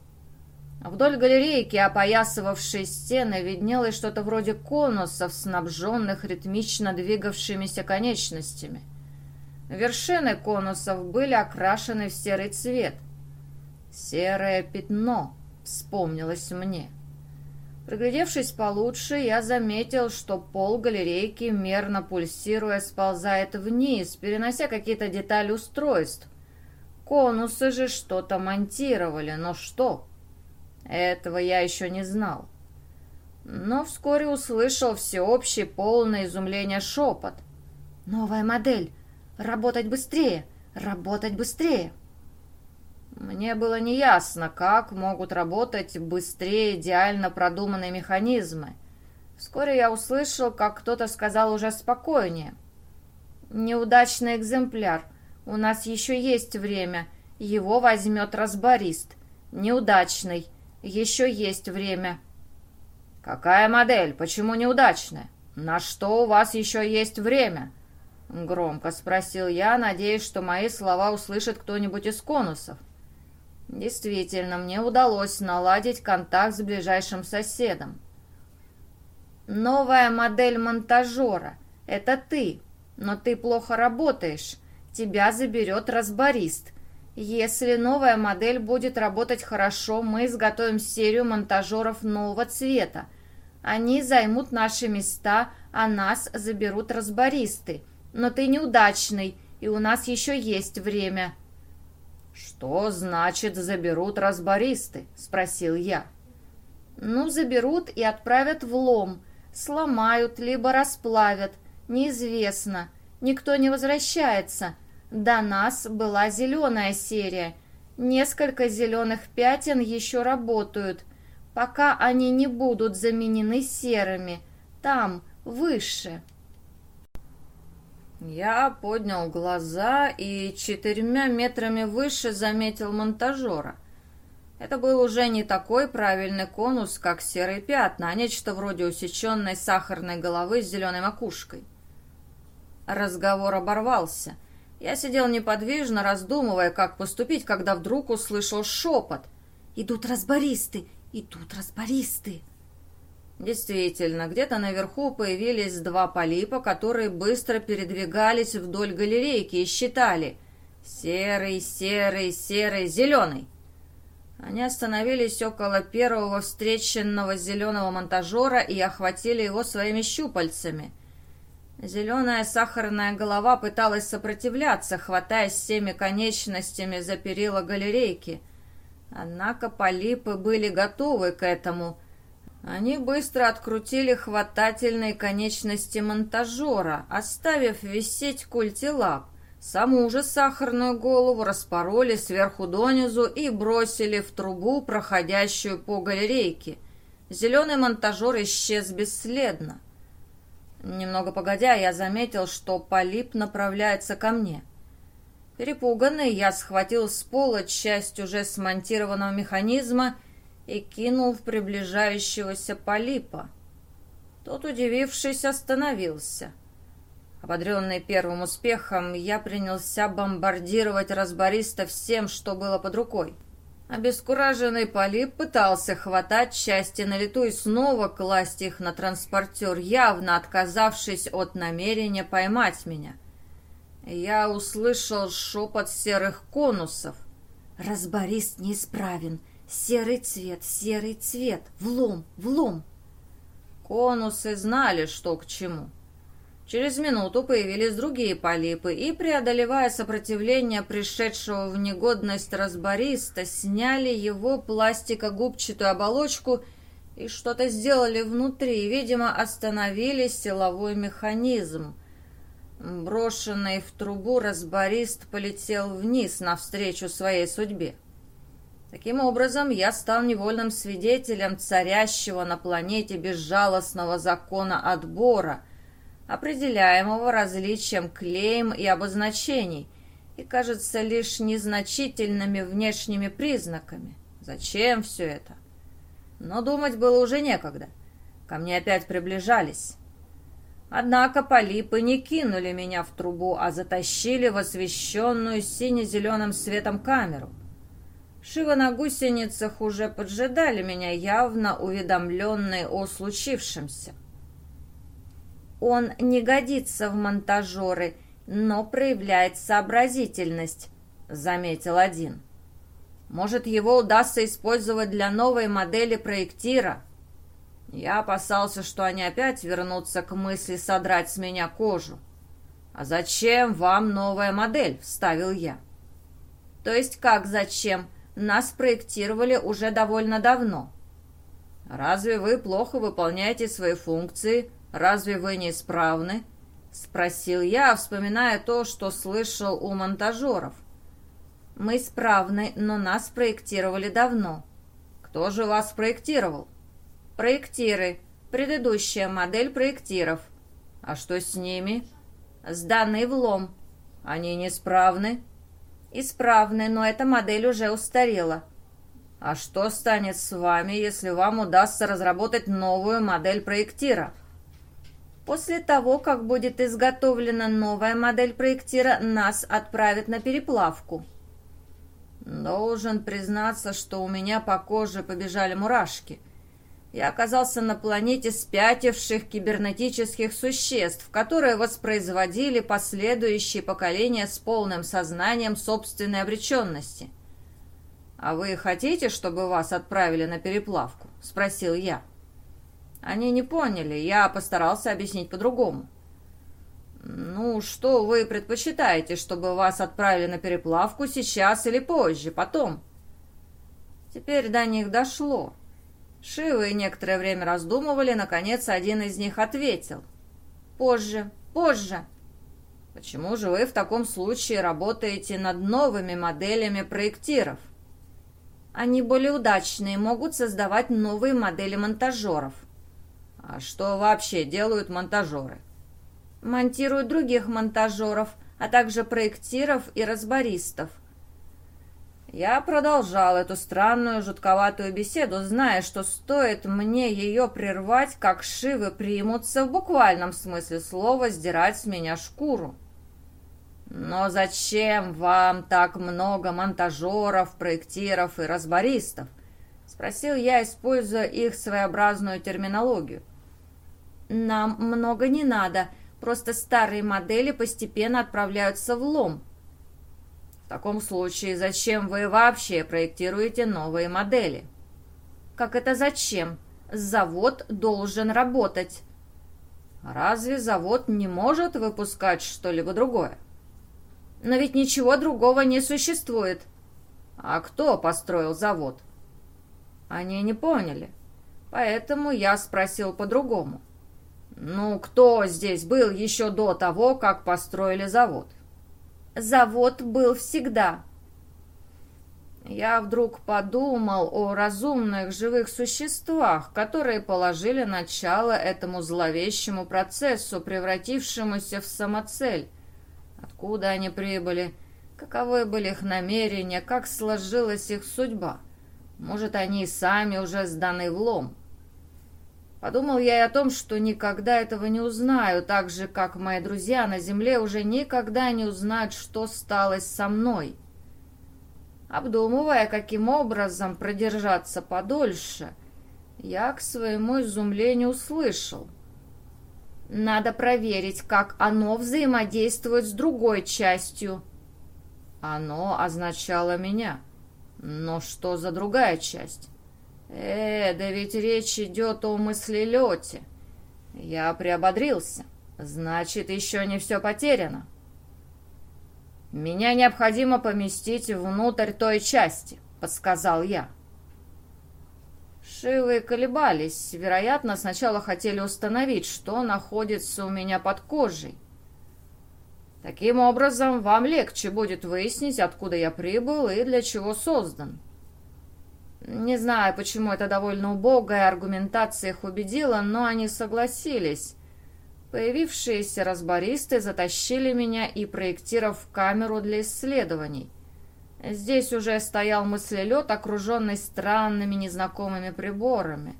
Вдоль галерейки, опоясывавшей стены, виднелось что-то вроде конусов, снабженных ритмично двигавшимися конечностями – Вершины конусов были окрашены в серый цвет. «Серое пятно», — вспомнилось мне. Приглядевшись получше, я заметил, что пол галерейки, мерно пульсируя, сползает вниз, перенося какие-то детали устройств. Конусы же что-то монтировали, но что? Этого я еще не знал. Но вскоре услышал всеобщий полное изумление шепот. «Новая модель! Работать быстрее! Работать быстрее!» Мне было неясно, как могут работать быстрее идеально продуманные механизмы. Вскоре я услышал, как кто-то сказал уже спокойнее. «Неудачный экземпляр. У нас еще есть время. Его возьмет разборист. Неудачный. Еще есть время». «Какая модель? Почему неудачная? На что у вас еще есть время?» Громко спросил я, надеясь, что мои слова услышит кто-нибудь из конусов. Действительно, мне удалось наладить контакт с ближайшим соседом. «Новая модель монтажера. Это ты. Но ты плохо работаешь. Тебя заберет разборист. Если новая модель будет работать хорошо, мы изготовим серию монтажеров нового цвета. Они займут наши места, а нас заберут разбористы но ты неудачный, и у нас еще есть время». «Что значит заберут разбористы?» — спросил я. «Ну, заберут и отправят в лом, сломают, либо расплавят, неизвестно, никто не возвращается. До нас была зеленая серия, несколько зеленых пятен еще работают, пока они не будут заменены серыми, там, выше». Я поднял глаза и четырьмя метрами выше заметил монтажера. Это был уже не такой правильный конус, как серые пятна, а нечто вроде усеченной сахарной головы с зеленой макушкой. Разговор оборвался. Я сидел неподвижно, раздумывая, как поступить, когда вдруг услышал шепот. «Идут разбористы! Идут разбористы!» Действительно, где-то наверху появились два полипа, которые быстро передвигались вдоль галерейки и считали «серый, серый, серый, зеленый». Они остановились около первого встреченного зеленого монтажера и охватили его своими щупальцами. Зеленая сахарная голова пыталась сопротивляться, хватаясь всеми конечностями за перила галерейки. Однако полипы были готовы к этому. Они быстро открутили хватательные конечности монтажера, оставив висеть культи лап. Саму же сахарную голову распороли сверху донизу и бросили в трубу, проходящую по галерейке. Зеленый монтажер исчез бесследно. Немного погодя, я заметил, что полип направляется ко мне. Перепуганный, я схватил с пола часть уже смонтированного механизма и кинул в приближающегося полипа. Тот, удивившись, остановился — Ободренный первым успехом, я принялся бомбардировать разбориста всем, что было под рукой. Обескураженный Полип пытался хватать части на лету и снова класть их на транспортер, явно отказавшись от намерения поймать меня. Я услышал шепот серых конусов. «Разборист неисправен. Серый цвет, серый цвет. Влом, влом». Конусы знали, что к чему. Через минуту появились другие полипы и, преодолевая сопротивление пришедшего в негодность разбориста, сняли его пластикогубчатую оболочку и что-то сделали внутри, видимо, остановили силовой механизм. Брошенный в трубу разборист полетел вниз навстречу своей судьбе. Таким образом, я стал невольным свидетелем царящего на планете безжалостного закона отбора – определяемого различием клеем и обозначений, и кажется лишь незначительными внешними признаками. Зачем все это? Но думать было уже некогда. Ко мне опять приближались. Однако полипы не кинули меня в трубу, а затащили в освещенную сине-зеленым светом камеру. Шивы на гусеницах уже поджидали меня, явно уведомленные о случившемся. Он не годится в монтажеры, но проявляет сообразительность», — заметил один. «Может, его удастся использовать для новой модели проектира?» Я опасался, что они опять вернутся к мысли содрать с меня кожу. «А зачем вам новая модель?» — вставил я. «То есть как зачем? Нас проектировали уже довольно давно». «Разве вы плохо выполняете свои функции?» «Разве вы неисправны?» — спросил я, вспоминая то, что слышал у монтажеров. «Мы исправны, но нас проектировали давно». «Кто же вас проектировал?» «Проектиры. Предыдущая модель проектиров». «А что с ними?» «Сданные в лом». «Они неисправны?» «Исправны, но эта модель уже устарела». «А что станет с вами, если вам удастся разработать новую модель проектира?» После того, как будет изготовлена новая модель проектира, нас отправят на переплавку. Должен признаться, что у меня по коже побежали мурашки. Я оказался на планете спятивших кибернетических существ, которые воспроизводили последующие поколения с полным сознанием собственной обреченности. «А вы хотите, чтобы вас отправили на переплавку?» — спросил я. — они не поняли, я постарался объяснить по-другому. «Ну, что вы предпочитаете, чтобы вас отправили на переплавку сейчас или позже, потом?» Теперь до них дошло. Шивы некоторое время раздумывали, наконец один из них ответил. «Позже, позже». «Почему же вы в таком случае работаете над новыми моделями проектиров?» «Они более удачные, могут создавать новые модели монтажеров». А что вообще делают монтажеры? Монтируют других монтажеров, а также проектиров и разбористов. Я продолжал эту странную, жутковатую беседу, зная, что стоит мне ее прервать, как шивы примутся в буквальном смысле слова сдирать с меня шкуру. Но зачем вам так много монтажеров, проектиров и разбористов? Спросил я, используя их своеобразную терминологию. Нам много не надо, просто старые модели постепенно отправляются в лом. Таком случае, зачем вы вообще проектируете новые модели? Как это зачем? Завод должен работать. Разве завод не может выпускать что-либо другое? Но ведь ничего другого не существует. А кто построил завод? Они не поняли. Поэтому я спросил по-другому. Ну, кто здесь был еще до того, как построили завод? Завод был всегда. Я вдруг подумал о разумных живых существах, которые положили начало этому зловещему процессу, превратившемуся в самоцель – Откуда они прибыли? Каковы были их намерения? Как сложилась их судьба? Может, они и сами уже сданы в лом? Подумал я и о том, что никогда этого не узнаю, так же, как мои друзья на земле уже никогда не узнают, что стало со мной. Обдумывая, каким образом продержаться подольше, я к своему изумлению услышал — надо проверить, как оно взаимодействует с другой частью. Оно означало меня. Но что за другая часть? Э, да ведь речь идет о мыслелете. Я приободрился. Значит, еще не все потеряно. Меня необходимо поместить внутрь той части, подсказал я. Шивы колебались, вероятно, сначала хотели установить, что находится у меня под кожей. Таким образом, вам легче будет выяснить, откуда я прибыл и для чего создан. Не знаю, почему это довольно убогая аргументация их убедила, но они согласились. Появившиеся разбористы затащили меня и проектировав в камеру для исследований – Здесь уже стоял мыслелед, окруженный странными незнакомыми приборами.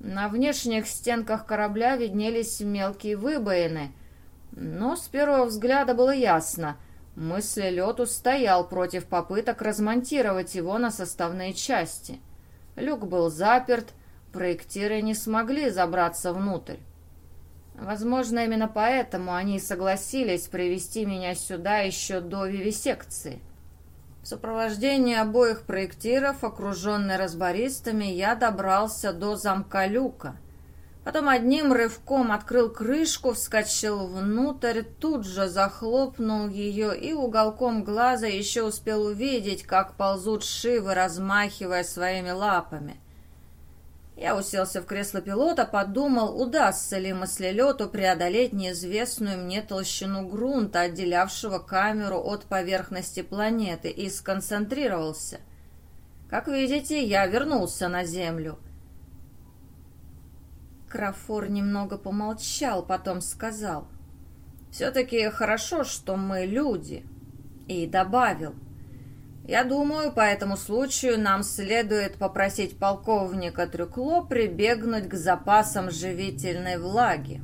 На внешних стенках корабля виднелись мелкие выбоины, но с первого взгляда было ясно, мыслелед устоял против попыток размонтировать его на составные части. Люк был заперт, проектиры не смогли забраться внутрь. Возможно, именно поэтому они согласились привести меня сюда еще до вивисекции. В сопровождении обоих проектиров, окруженный разбористами, я добрался до замка люка. Потом одним рывком открыл крышку, вскочил внутрь, тут же захлопнул ее и уголком глаза еще успел увидеть, как ползут шивы, размахивая своими лапами. Я уселся в кресло пилота, подумал, удастся ли мыслелету преодолеть неизвестную мне толщину грунта, отделявшего камеру от поверхности планеты, и сконцентрировался. Как видите, я вернулся на Землю. Крафор немного помолчал, потом сказал, «Все-таки хорошо, что мы люди», и добавил, я думаю, по этому случаю нам следует попросить полковника Трюкло прибегнуть к запасам живительной влаги.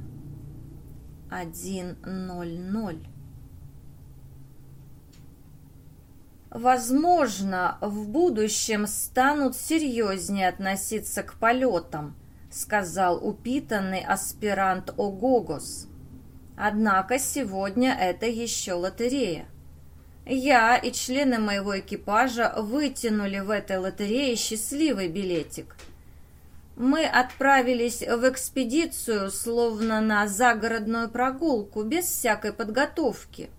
1.00 Возможно, в будущем станут серьезнее относиться к полетам, сказал упитанный аспирант Огогос. Однако сегодня это еще лотерея. Я и члены моего экипажа вытянули в этой лотерее счастливый билетик. Мы отправились в экспедицию, словно на загородную прогулку, без всякой подготовки.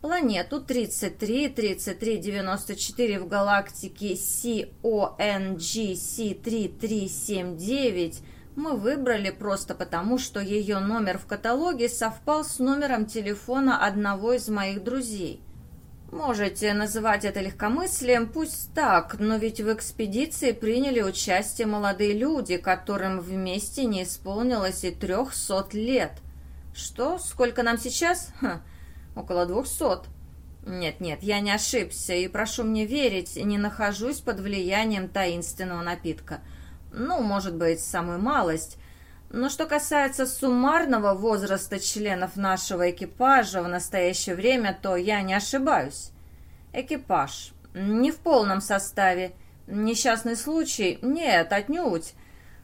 Планету 33-3394 в галактике CONGC3379 мы выбрали просто потому, что ее номер в каталоге совпал с номером телефона одного из моих друзей – Можете называть это легкомыслием, пусть так, но ведь в экспедиции приняли участие молодые люди, которым вместе не исполнилось и трехсот лет. Что? Сколько нам сейчас? Ха, около двухсот. Нет-нет, я не ошибся, и прошу мне верить, не нахожусь под влиянием таинственного напитка. Ну, может быть, самую малость. Но что касается суммарного возраста членов нашего экипажа в настоящее время, то я не ошибаюсь. Экипаж. Не в полном составе. Несчастный случай? Нет, отнюдь.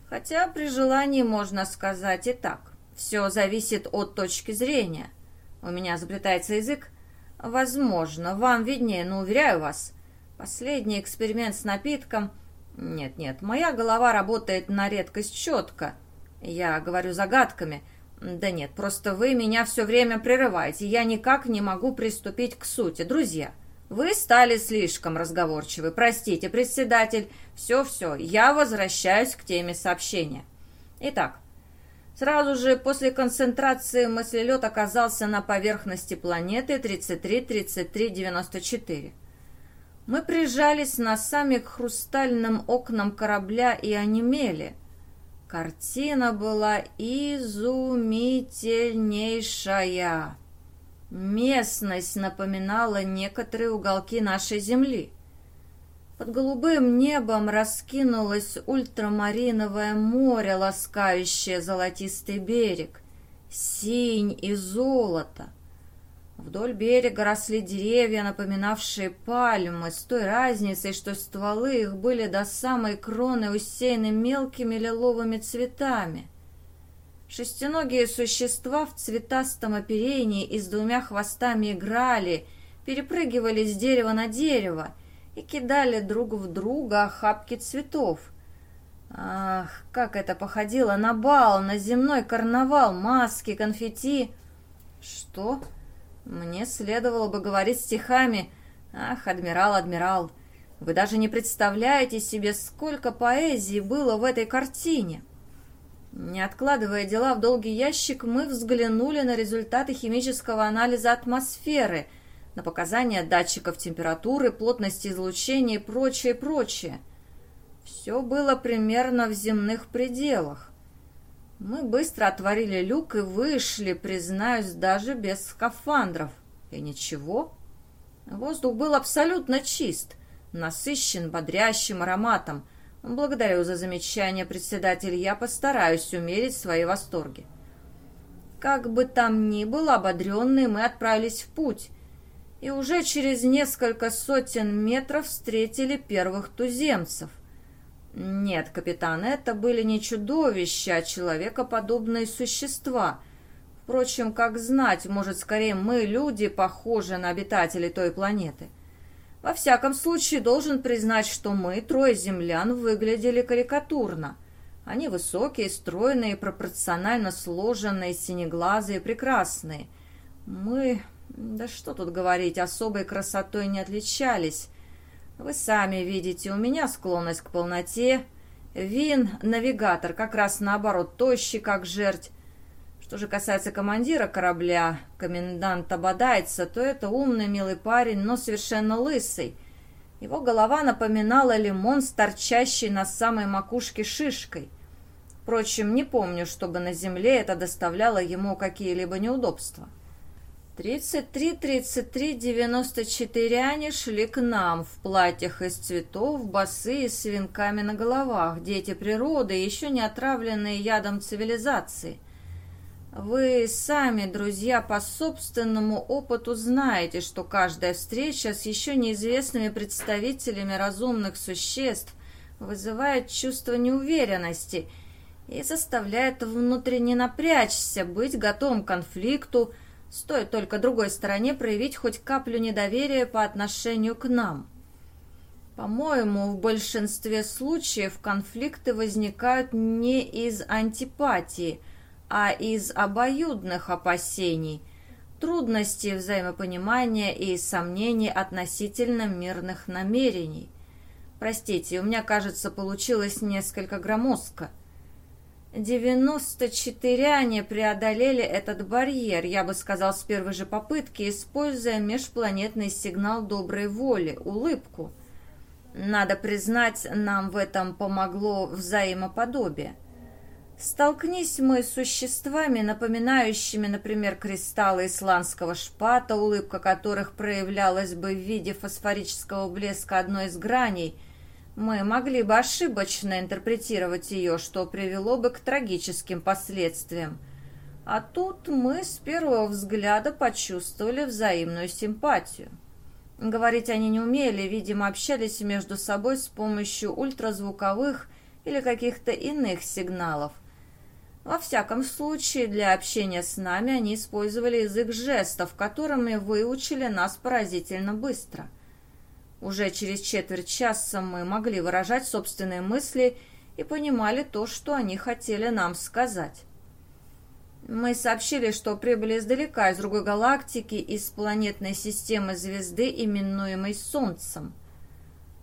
Хотя при желании можно сказать и так. Все зависит от точки зрения. У меня заплетается язык. Возможно, вам виднее, но уверяю вас, последний эксперимент с напитком... Нет-нет, моя голова работает на редкость четко. Я говорю загадками. Да нет, просто вы меня все время прерываете. Я никак не могу приступить к сути. Друзья, вы стали слишком разговорчивы. Простите, председатель. Все-все, я возвращаюсь к теме сообщения. Итак, Сразу же после концентрации мыслелед оказался на поверхности планеты 33-33-94. Мы прижались носами к хрустальным окнам корабля и онемели. Картина была изумительнейшая. Местность напоминала некоторые уголки нашей Земли. Под голубым небом раскинулось ультрамариновое море, ласкающее золотистый берег, синь и золото. Вдоль берега росли деревья, напоминавшие пальмы, с той разницей, что стволы их были до самой кроны усеяны мелкими лиловыми цветами. Шестиногие существа в цветастом оперении и с двумя хвостами играли, перепрыгивали с дерева на дерево, и кидали друг в друга охапки цветов. Ах, как это походило на бал, на земной карнавал, маски, конфетти. Что? Мне следовало бы говорить стихами. Ах, адмирал, адмирал, вы даже не представляете себе, сколько поэзии было в этой картине. Не откладывая дела в долгий ящик, мы взглянули на результаты химического анализа атмосферы – на показания датчиков температуры, плотности излучения и прочее, прочее. Все было примерно в земных пределах. Мы быстро отворили люк и вышли, признаюсь, даже без скафандров. И ничего. Воздух был абсолютно чист, насыщен бодрящим ароматом. Благодарю за замечание, председатель, я постараюсь умерить свои восторги. Как бы там ни было, ободренные мы отправились в путь, и уже через несколько сотен метров встретили первых туземцев. Нет, капитан, это были не чудовища, а человекоподобные существа. Впрочем, как знать, может, скорее мы, люди, похожи на обитателей той планеты. Во всяком случае, должен признать, что мы, трое землян, выглядели карикатурно. Они высокие, стройные, пропорционально сложенные, синеглазые, прекрасные. Мы да что тут говорить, особой красотой не отличались. Вы сами видите, у меня склонность к полноте. Вин, навигатор, как раз наоборот, тощий, как жерть. Что же касается командира корабля, коменданта Бадайца, то это умный, милый парень, но совершенно лысый. Его голова напоминала лимон с торчащей на самой макушке шишкой. Впрочем, не помню, чтобы на земле это доставляло ему какие-либо неудобства. 33-33-94 они шли к нам в платьях из цветов, босые с венками на головах, дети природы, еще не отравленные ядом цивилизации. Вы сами, друзья, по собственному опыту знаете, что каждая встреча с еще неизвестными представителями разумных существ вызывает чувство неуверенности и заставляет внутренне напрячься, быть готовым к конфликту, Стоит только другой стороне проявить хоть каплю недоверия по отношению к нам. По-моему, в большинстве случаев конфликты возникают не из антипатии, а из обоюдных опасений, трудностей взаимопонимания и сомнений относительно мирных намерений. Простите, у меня, кажется, получилось несколько громоздко. 94 они преодолели этот барьер, я бы сказал, с первой же попытки, используя межпланетный сигнал доброй воли, улыбку. Надо признать, нам в этом помогло взаимоподобие. Столкнись мы с существами, напоминающими, например, кристаллы исландского шпата, улыбка которых проявлялась бы в виде фосфорического блеска одной из граней, мы могли бы ошибочно интерпретировать ее, что привело бы к трагическим последствиям. А тут мы с первого взгляда почувствовали взаимную симпатию. Говорить они не умели, видимо, общались между собой с помощью ультразвуковых или каких-то иных сигналов. Во всяком случае, для общения с нами они использовали язык жестов, которыми выучили нас поразительно быстро. Уже через четверть часа мы могли выражать собственные мысли и понимали то, что они хотели нам сказать. Мы сообщили, что прибыли издалека, из другой галактики, из планетной системы звезды, именуемой Солнцем.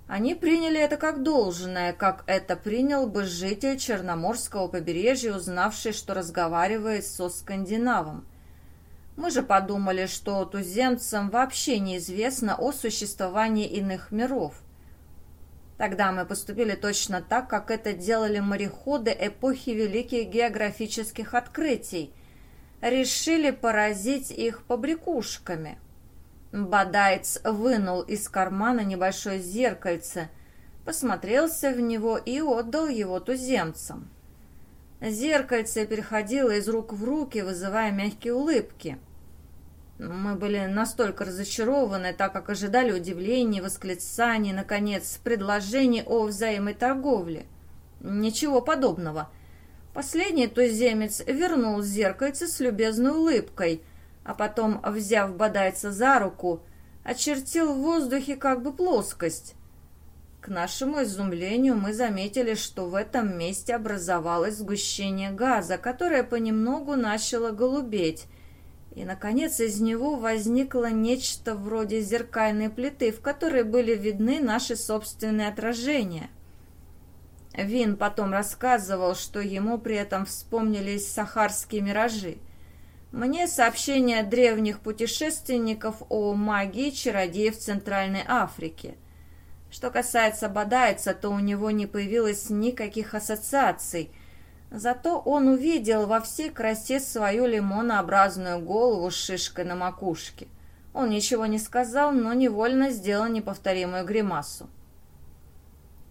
Они приняли это как должное, как это принял бы житель Черноморского побережья, узнавший, что разговаривает со скандинавом. Мы же подумали, что туземцам вообще неизвестно о существовании иных миров. Тогда мы поступили точно так, как это делали мореходы эпохи великих географических открытий. Решили поразить их побрякушками. Бадайц вынул из кармана небольшое зеркальце, посмотрелся в него и отдал его туземцам. Зеркальце переходило из рук в руки, вызывая мягкие улыбки. Мы были настолько разочарованы, так как ожидали удивлений, восклицаний, наконец, предложений о взаимной торговле. Ничего подобного. Последний туземец вернул зеркальце с любезной улыбкой, а потом, взяв бодайца за руку, очертил в воздухе как бы плоскость. К нашему изумлению мы заметили, что в этом месте образовалось сгущение газа, которое понемногу начало голубеть, и, наконец, из него возникло нечто вроде зеркальной плиты, в которой были видны наши собственные отражения. Вин потом рассказывал, что ему при этом вспомнились сахарские миражи. Мне сообщения древних путешественников о магии чародеев Центральной Африки. Что касается Бадайца, то у него не появилось никаких ассоциаций – Зато он увидел во всей красе свою лимонообразную голову с шишкой на макушке. Он ничего не сказал, но невольно сделал неповторимую гримасу.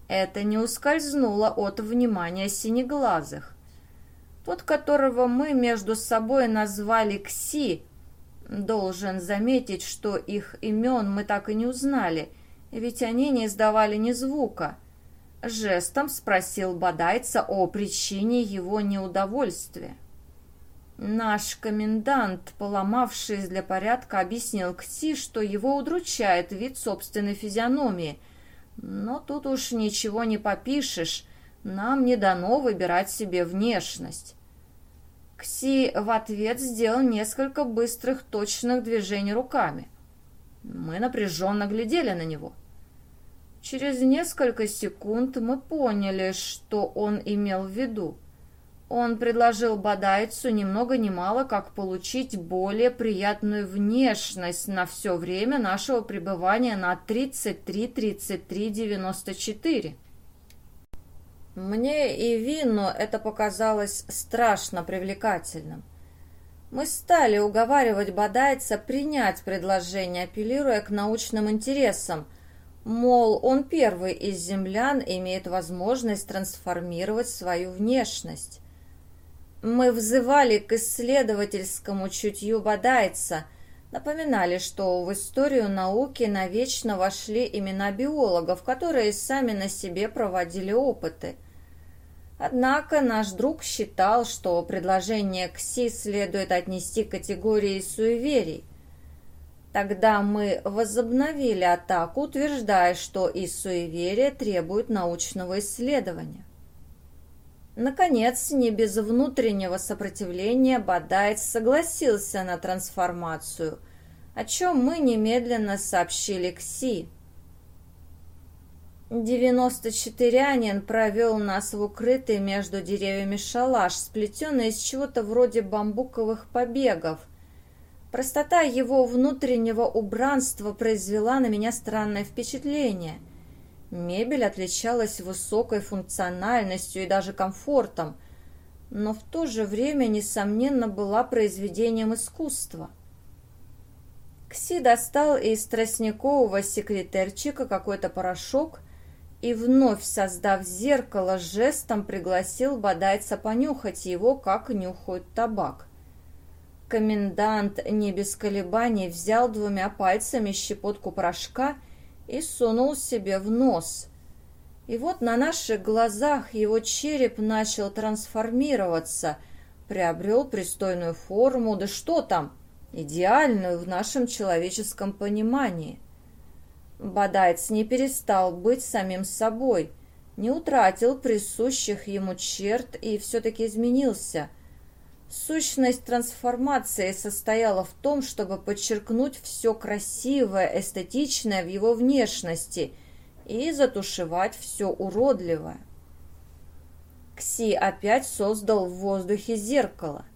Это не ускользнуло от внимания синеглазых. Тот, которого мы между собой назвали Кси, должен заметить, что их имен мы так и не узнали, ведь они не издавали ни звука — жестом спросил Бадайца о причине его неудовольствия. Наш комендант, поломавшись для порядка, объяснил Кти, что его удручает вид собственной физиономии. Но тут уж ничего не попишешь, нам не дано выбирать себе внешность. Кси в ответ сделал несколько быстрых точных движений руками. Мы напряженно глядели на него. Через несколько секунд мы поняли, что он имел в виду. Он предложил Бадайцу ни много ни мало, как получить более приятную внешность на все время нашего пребывания на 33-33-94. Мне и Вину это показалось страшно привлекательным. Мы стали уговаривать Бадайца принять предложение, апеллируя к научным интересам – Мол, он первый из землян имеет возможность трансформировать свою внешность. Мы взывали к исследовательскому чутью Бадайца, напоминали, что в историю науки навечно вошли имена биологов, которые сами на себе проводили опыты. Однако наш друг считал, что предложение КСИ следует отнести к категории суеверий. Тогда мы возобновили атаку, утверждая, что и суеверие требует научного исследования. Наконец, не без внутреннего сопротивления Бадайц согласился на трансформацию, о чем мы немедленно сообщили КСИ. Девяносто-четырянин провел нас в укрытый между деревьями шалаш, сплетенный из чего-то вроде бамбуковых побегов – Простота его внутреннего убранства произвела на меня странное впечатление. Мебель отличалась высокой функциональностью и даже комфортом. но в то же время, несомненно, была произведением искусства. Кси достал из тростникового секретерчика какой-то порошок и, вновь создав зеркало, жестом пригласил Бадайца понюхать его, как нюхают табак. Комендант не без колебаний взял двумя пальцами щепотку порошка и сунул себе в нос. И вот на наших глазах его череп начал трансформироваться, приобрел пристойную форму, да что там, идеальную в нашем человеческом понимании. Бадайц не перестал быть самим собой, не утратил присущих ему черт и все-таки изменился – Сущность трансформации состояла в том, чтобы подчеркнуть все красивое, эстетичное в его внешности и затушевать все уродливое. Кси опять создал в воздухе зеркало,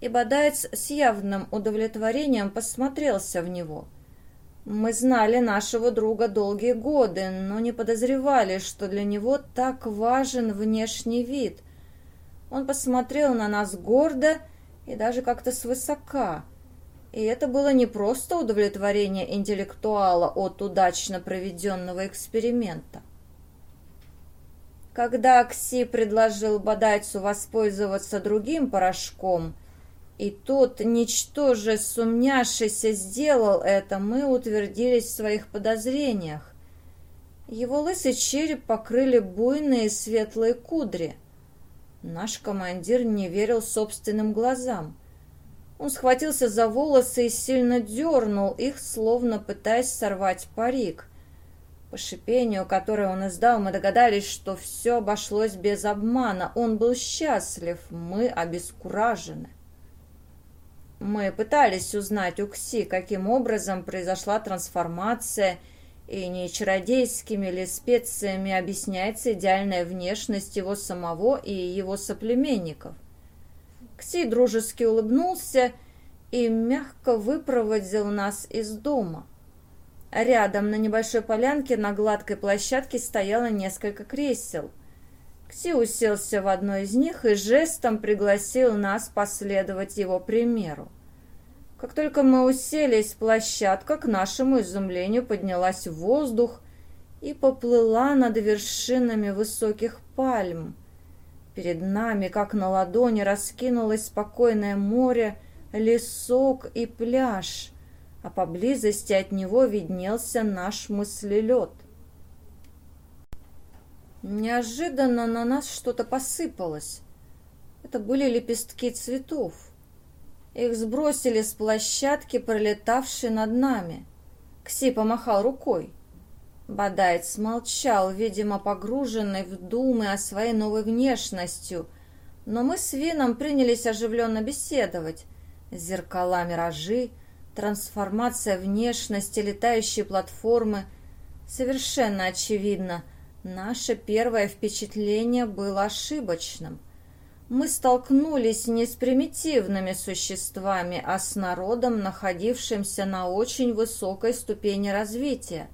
и Бадайц с явным удовлетворением посмотрелся в него. Мы знали нашего друга долгие годы, но не подозревали, что для него так важен внешний вид – он посмотрел на нас гордо и даже как-то свысока. И это было не просто удовлетворение интеллектуала от удачно проведенного эксперимента. Когда Кси предложил Бадайцу воспользоваться другим порошком, и тот, ничтоже сумняшися, сделал это, мы утвердились в своих подозрениях. Его лысый череп покрыли буйные светлые кудри – Наш командир не верил собственным глазам. Он схватился за волосы и сильно дернул их, словно пытаясь сорвать парик. По шипению, которое он издал, мы догадались, что все обошлось без обмана. Он был счастлив, мы обескуражены. Мы пытались узнать у Кси, каким образом произошла трансформация и не чародейскими ли специями объясняется идеальная внешность его самого и его соплеменников. Кси дружески улыбнулся и мягко выпроводил нас из дома. Рядом на небольшой полянке на гладкой площадке стояло несколько кресел. Кси уселся в одно из них и жестом пригласил нас последовать его примеру. Как только мы уселись, площадка, к нашему изумлению, поднялась в воздух и поплыла над вершинами высоких пальм. Перед нами, как на ладони, раскинулось спокойное море, лесок и пляж, а поблизости от него виднелся наш мыслелед. Неожиданно на нас что-то посыпалось. Это были лепестки цветов. Их сбросили с площадки, пролетавшей над нами. Кси помахал рукой. Бадайц молчал, видимо, погруженный в думы о своей новой внешностью, но мы с Вином принялись оживленно беседовать. Зеркала, миражи, трансформация внешности, летающие платформы. Совершенно очевидно, наше первое впечатление было ошибочным мы столкнулись не с примитивными существами, а с народом, находившимся на очень высокой ступени развития.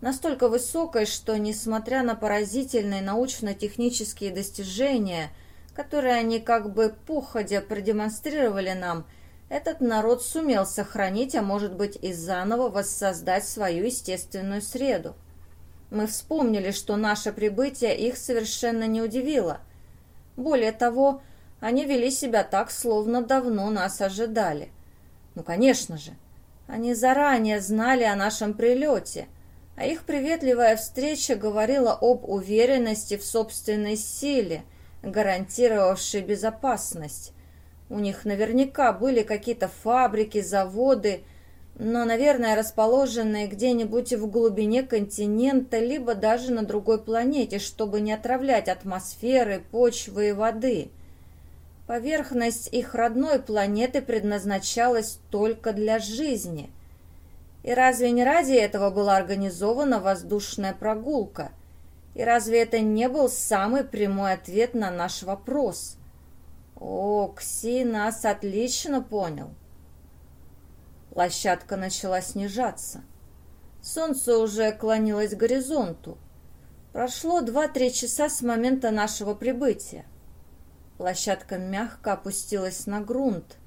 Настолько высокой, что, несмотря на поразительные научно-технические достижения, которые они как бы походя продемонстрировали нам, этот народ сумел сохранить, а может быть и заново воссоздать свою естественную среду. Мы вспомнили, что наше прибытие их совершенно не удивило – более того, они вели себя так, словно давно нас ожидали. Ну, конечно же, они заранее знали о нашем прилете, а их приветливая встреча говорила об уверенности в собственной силе, гарантировавшей безопасность. У них наверняка были какие-то фабрики, заводы, но, наверное, расположенные где-нибудь в глубине континента, либо даже на другой планете, чтобы не отравлять атмосферы, почвы и воды. Поверхность их родной планеты предназначалась только для жизни. И разве не ради этого была организована воздушная прогулка? И разве это не был самый прямой ответ на наш вопрос? О, Кси нас отлично понял. Площадка начала снижаться. Солнце уже клонилось к горизонту. Прошло два-три часа с момента нашего прибытия. Площадка мягко опустилась на грунт.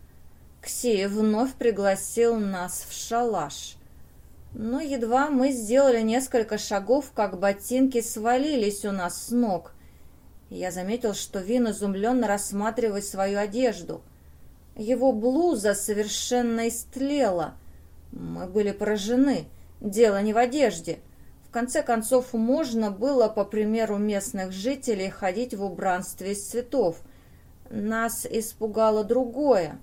Ксея вновь пригласил нас в шалаш. Но едва мы сделали несколько шагов, как ботинки свалились у нас с ног. Я заметил, что Вин изумленно рассматривает свою одежду. Его блуза совершенно истлела. Мы были поражены. Дело не в одежде. В конце концов, можно было, по примеру местных жителей, ходить в убранстве из цветов. Нас испугало другое.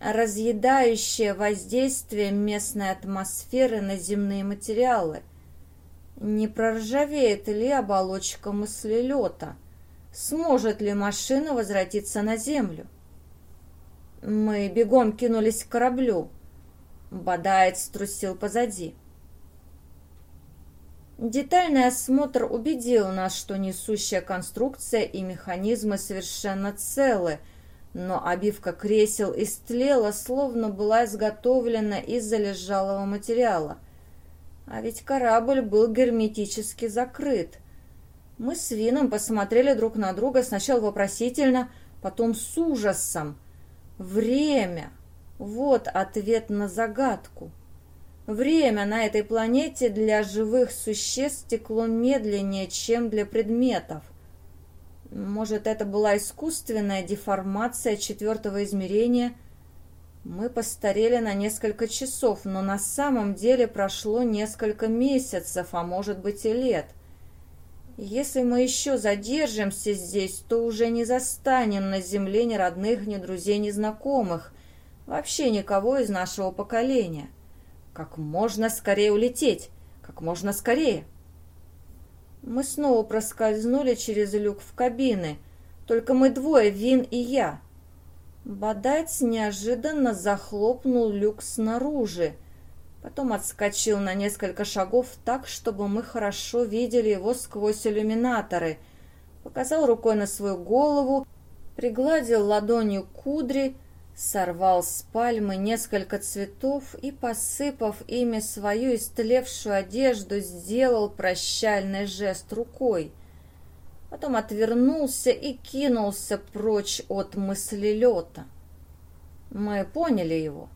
Разъедающее воздействие местной атмосферы на земные материалы. Не проржавеет ли оболочка мыслелета? Сможет ли машина возвратиться на Землю? Мы бегом кинулись к кораблю. Бадаец струсил позади. Детальный осмотр убедил нас, что несущая конструкция и механизмы совершенно целы, но обивка кресел истлела, словно была изготовлена из залежалого материала. А ведь корабль был герметически закрыт. Мы с Вином посмотрели друг на друга сначала вопросительно, потом с ужасом. Время. Вот ответ на загадку. Время на этой планете для живых существ текло медленнее, чем для предметов. Может, это была искусственная деформация четвертого измерения? Мы постарели на несколько часов, но на самом деле прошло несколько месяцев, а может быть и лет. Если мы еще задержимся здесь, то уже не застанем на Земле ни родных, ни друзей, ни знакомых, вообще никого из нашего поколения. Как можно скорее улететь, как можно скорее. Мы снова проскользнули через люк в кабины. Только мы двое, Вин и я. Бадайц неожиданно захлопнул люк снаружи. Потом отскочил на несколько шагов так, чтобы мы хорошо видели его сквозь иллюминаторы. Показал рукой на свою голову, пригладил ладонью кудри сорвал с пальмы несколько цветов и, посыпав ими свою истлевшую одежду, сделал прощальный жест рукой. Потом отвернулся и кинулся прочь от мыслелета. Мы поняли его.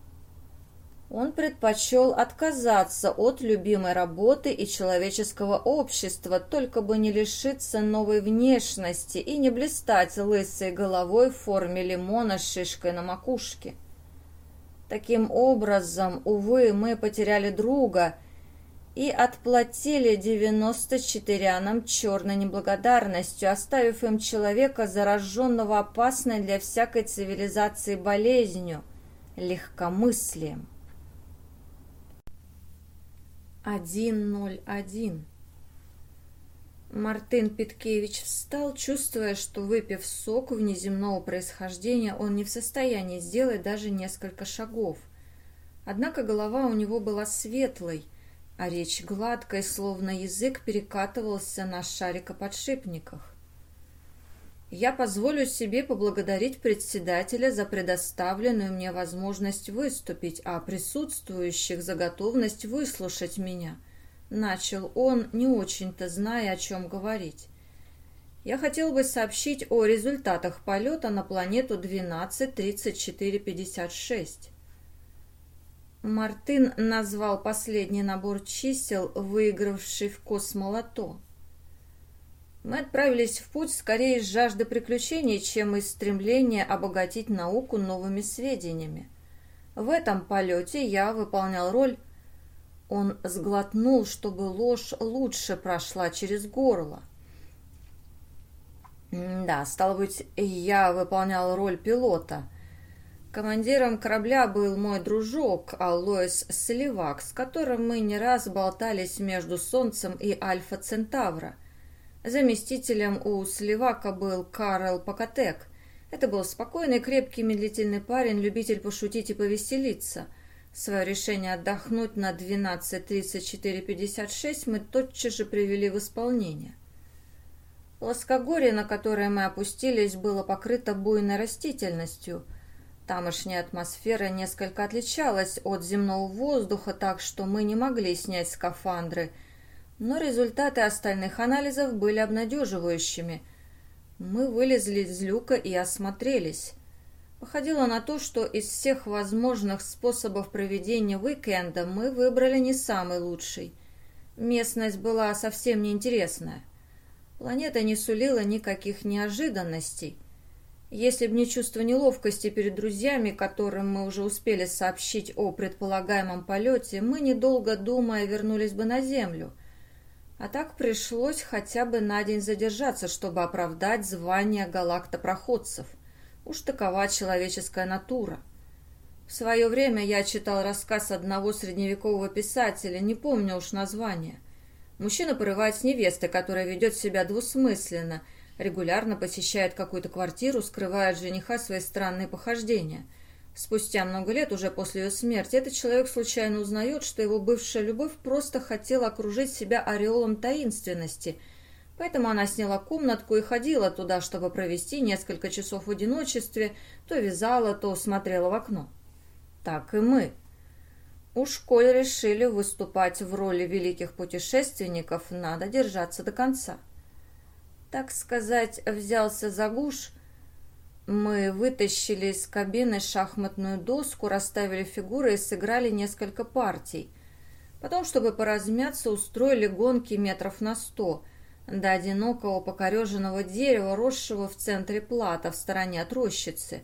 Он предпочел отказаться от любимой работы и человеческого общества, только бы не лишиться новой внешности и не блистать лысой головой в форме лимона с шишкой на макушке. Таким образом, увы, мы потеряли друга и отплатили девяносто четырянам черной неблагодарностью, оставив им человека, зараженного опасной для всякой цивилизации болезнью, легкомыслием. 101. Мартын Питкевич встал, чувствуя, что, выпив сок внеземного происхождения, он не в состоянии сделать даже несколько шагов. Однако голова у него была светлой, а речь гладкой, словно язык перекатывался на шарикоподшипниках. Я позволю себе поблагодарить председателя за предоставленную мне возможность выступить, а присутствующих за готовность выслушать меня. Начал он, не очень-то зная, о чем говорить. Я хотел бы сообщить о результатах полета на планету 123456. Мартын назвал последний набор чисел, выигравший в космолото. Мы отправились в путь скорее из жажды приключений, чем из стремления обогатить науку новыми сведениями. В этом полете я выполнял роль... Он сглотнул, чтобы ложь лучше прошла через горло. Да, стало быть, я выполнял роль пилота. Командиром корабля был мой дружок Алоис Сливак, с которым мы не раз болтались между Солнцем и Альфа Центавра – Заместителем у Сливака был Карл Покатек. Это был спокойный, крепкий, медлительный парень, любитель пошутить и повеселиться. Свое решение отдохнуть на 12.34.56 мы тотчас же привели в исполнение. Плоскогорье, на которое мы опустились, было покрыто буйной растительностью. Тамошняя атмосфера несколько отличалась от земного воздуха, так что мы не могли снять скафандры – но результаты остальных анализов были обнадеживающими. Мы вылезли из люка и осмотрелись. Походило на то, что из всех возможных способов проведения уикенда мы выбрали не самый лучший. Местность была совсем неинтересная. Планета не сулила никаких неожиданностей. Если бы не чувство неловкости перед друзьями, которым мы уже успели сообщить о предполагаемом полете, мы, недолго думая, вернулись бы на Землю. А так пришлось хотя бы на день задержаться, чтобы оправдать звание галактопроходцев. Уж такова человеческая натура. В свое время я читал рассказ одного средневекового писателя, не помню уж название. Мужчина порывает с невестой, которая ведет себя двусмысленно, регулярно посещает какую-то квартиру, скрывает жениха свои странные похождения. Спустя много лет, уже после ее смерти, этот человек случайно узнает, что его бывшая любовь просто хотела окружить себя ореолом таинственности – Поэтому она сняла комнатку и ходила туда, чтобы провести несколько часов в одиночестве, то вязала, то смотрела в окно. Так и мы. Уж коль решили выступать в роли великих путешественников, надо держаться до конца. Так сказать, взялся за гуш. Мы вытащили из кабины шахматную доску, расставили фигуры и сыграли несколько партий. Потом, чтобы поразмяться, устроили гонки метров на сто – до одинокого покореженного дерева, росшего в центре плата, в стороне от рощицы.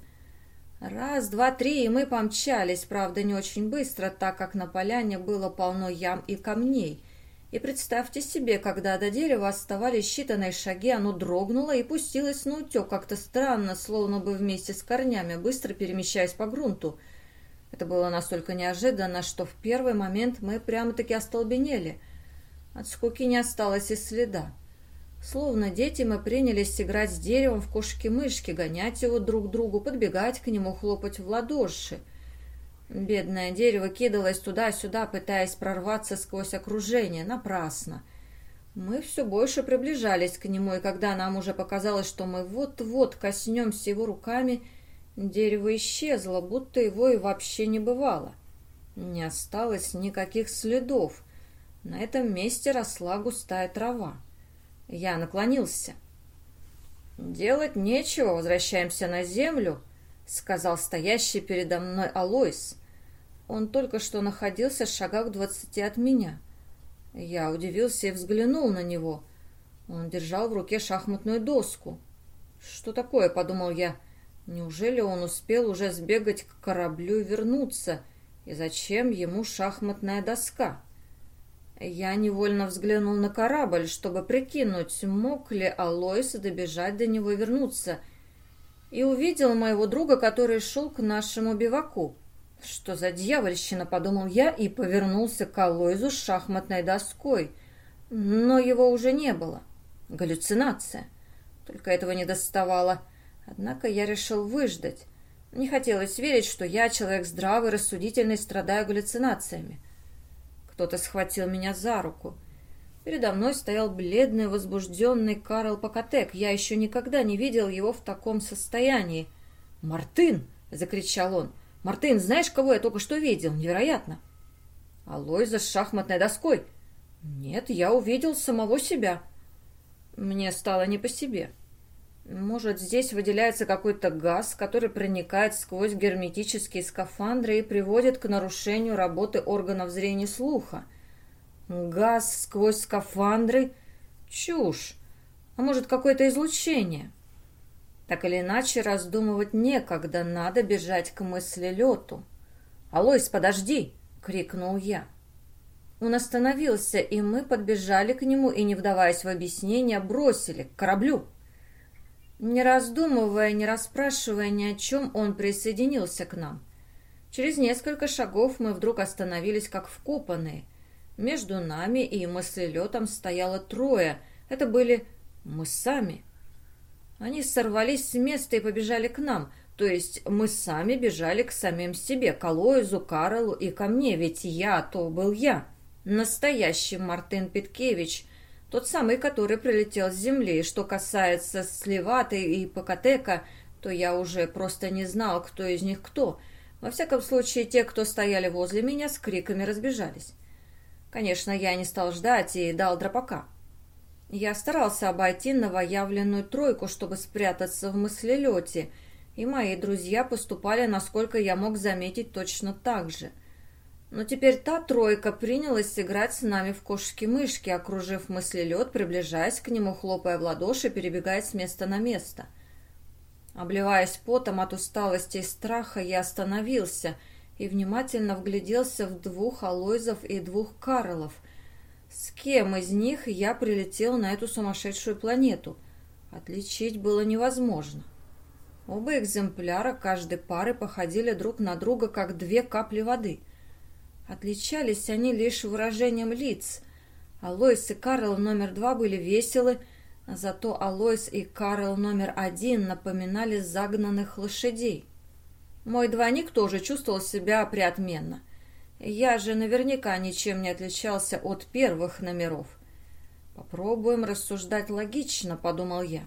Раз, два, три, и мы помчались, правда, не очень быстро, так как на поляне было полно ям и камней. И представьте себе, когда до дерева оставались считанные шаги, оно дрогнуло и пустилось на утек как-то странно, словно бы вместе с корнями, быстро перемещаясь по грунту. Это было настолько неожиданно, что в первый момент мы прямо-таки остолбенели. От скуки не осталось и следа. Словно дети мы принялись играть с деревом в кошки-мышки, гонять его друг к другу, подбегать к нему, хлопать в ладоши. Бедное дерево кидалось туда-сюда, пытаясь прорваться сквозь окружение. Напрасно. Мы все больше приближались к нему, и когда нам уже показалось, что мы вот-вот коснемся его руками, дерево исчезло, будто его и вообще не бывало. Не осталось никаких следов. На этом месте росла густая трава. Я наклонился. «Делать нечего, возвращаемся на землю», — сказал стоящий передо мной Алойс. Он только что находился в шагах двадцати от меня. Я удивился и взглянул на него. Он держал в руке шахматную доску. «Что такое?» — подумал я. «Неужели он успел уже сбегать к кораблю и вернуться? И зачем ему шахматная доска?» Я невольно взглянул на корабль, чтобы прикинуть, мог ли Алоис добежать до него и вернуться, и увидел моего друга, который шел к нашему биваку. Что за дьявольщина, подумал я и повернулся к Алоизу с шахматной доской. Но его уже не было. Галлюцинация. Только этого не доставало. Однако я решил выждать. Не хотелось верить, что я, человек здравый, рассудительный, страдаю галлюцинациями. Кто-то схватил меня за руку. Передо мной стоял бледный, возбужденный Карл Покатек. Я еще никогда не видел его в таком состоянии. «Мартын!» — закричал он. «Мартын, знаешь, кого я только что видел? Невероятно!» «Алойза с шахматной доской!» «Нет, я увидел самого себя». Мне стало не по себе. Может, здесь выделяется какой-то газ, который проникает сквозь герметические скафандры и приводит к нарушению работы органов зрения и слуха. Газ сквозь скафандры? Чушь. А может, какое-то излучение? Так или иначе, раздумывать некогда, надо бежать к мысли лету. «Алойс, подожди!» — крикнул я. Он остановился, и мы подбежали к нему и, не вдаваясь в объяснение, бросили к кораблю. Не раздумывая, не расспрашивая ни о чем, он присоединился к нам. Через несколько шагов мы вдруг остановились как вкопанные. Между нами и мыслелетом стояло трое. Это были мы сами. Они сорвались с места и побежали к нам, то есть мы сами бежали к самим себе, к Алоизу, Карлу и ко мне, ведь я то был я. Настоящий Мартын Питкевич, тот самый, который прилетел с земли. Что касается Сливаты и Покатека, то я уже просто не знал, кто из них кто. Во всяком случае, те, кто стояли возле меня, с криками разбежались. Конечно, я не стал ждать и дал дропака. Я старался обойти новоявленную тройку, чтобы спрятаться в мыслелете, и мои друзья поступали, насколько я мог заметить, точно так же. Но теперь та тройка принялась играть с нами в кошки-мышки, окружив мыслелед, приближаясь к нему, хлопая в ладоши, перебегая с места на место. Обливаясь потом от усталости и страха, я остановился и внимательно вгляделся в двух Алойзов и двух Карлов. С кем из них я прилетел на эту сумасшедшую планету? Отличить было невозможно. Оба экземпляра каждой пары походили друг на друга, как две капли воды — Отличались они лишь выражением лиц. Алоис и Карл номер два были веселы, зато Алоис и Карл номер один напоминали загнанных лошадей. Мой двойник тоже чувствовал себя приотменно. Я же наверняка ничем не отличался от первых номеров. «Попробуем рассуждать логично», — подумал я.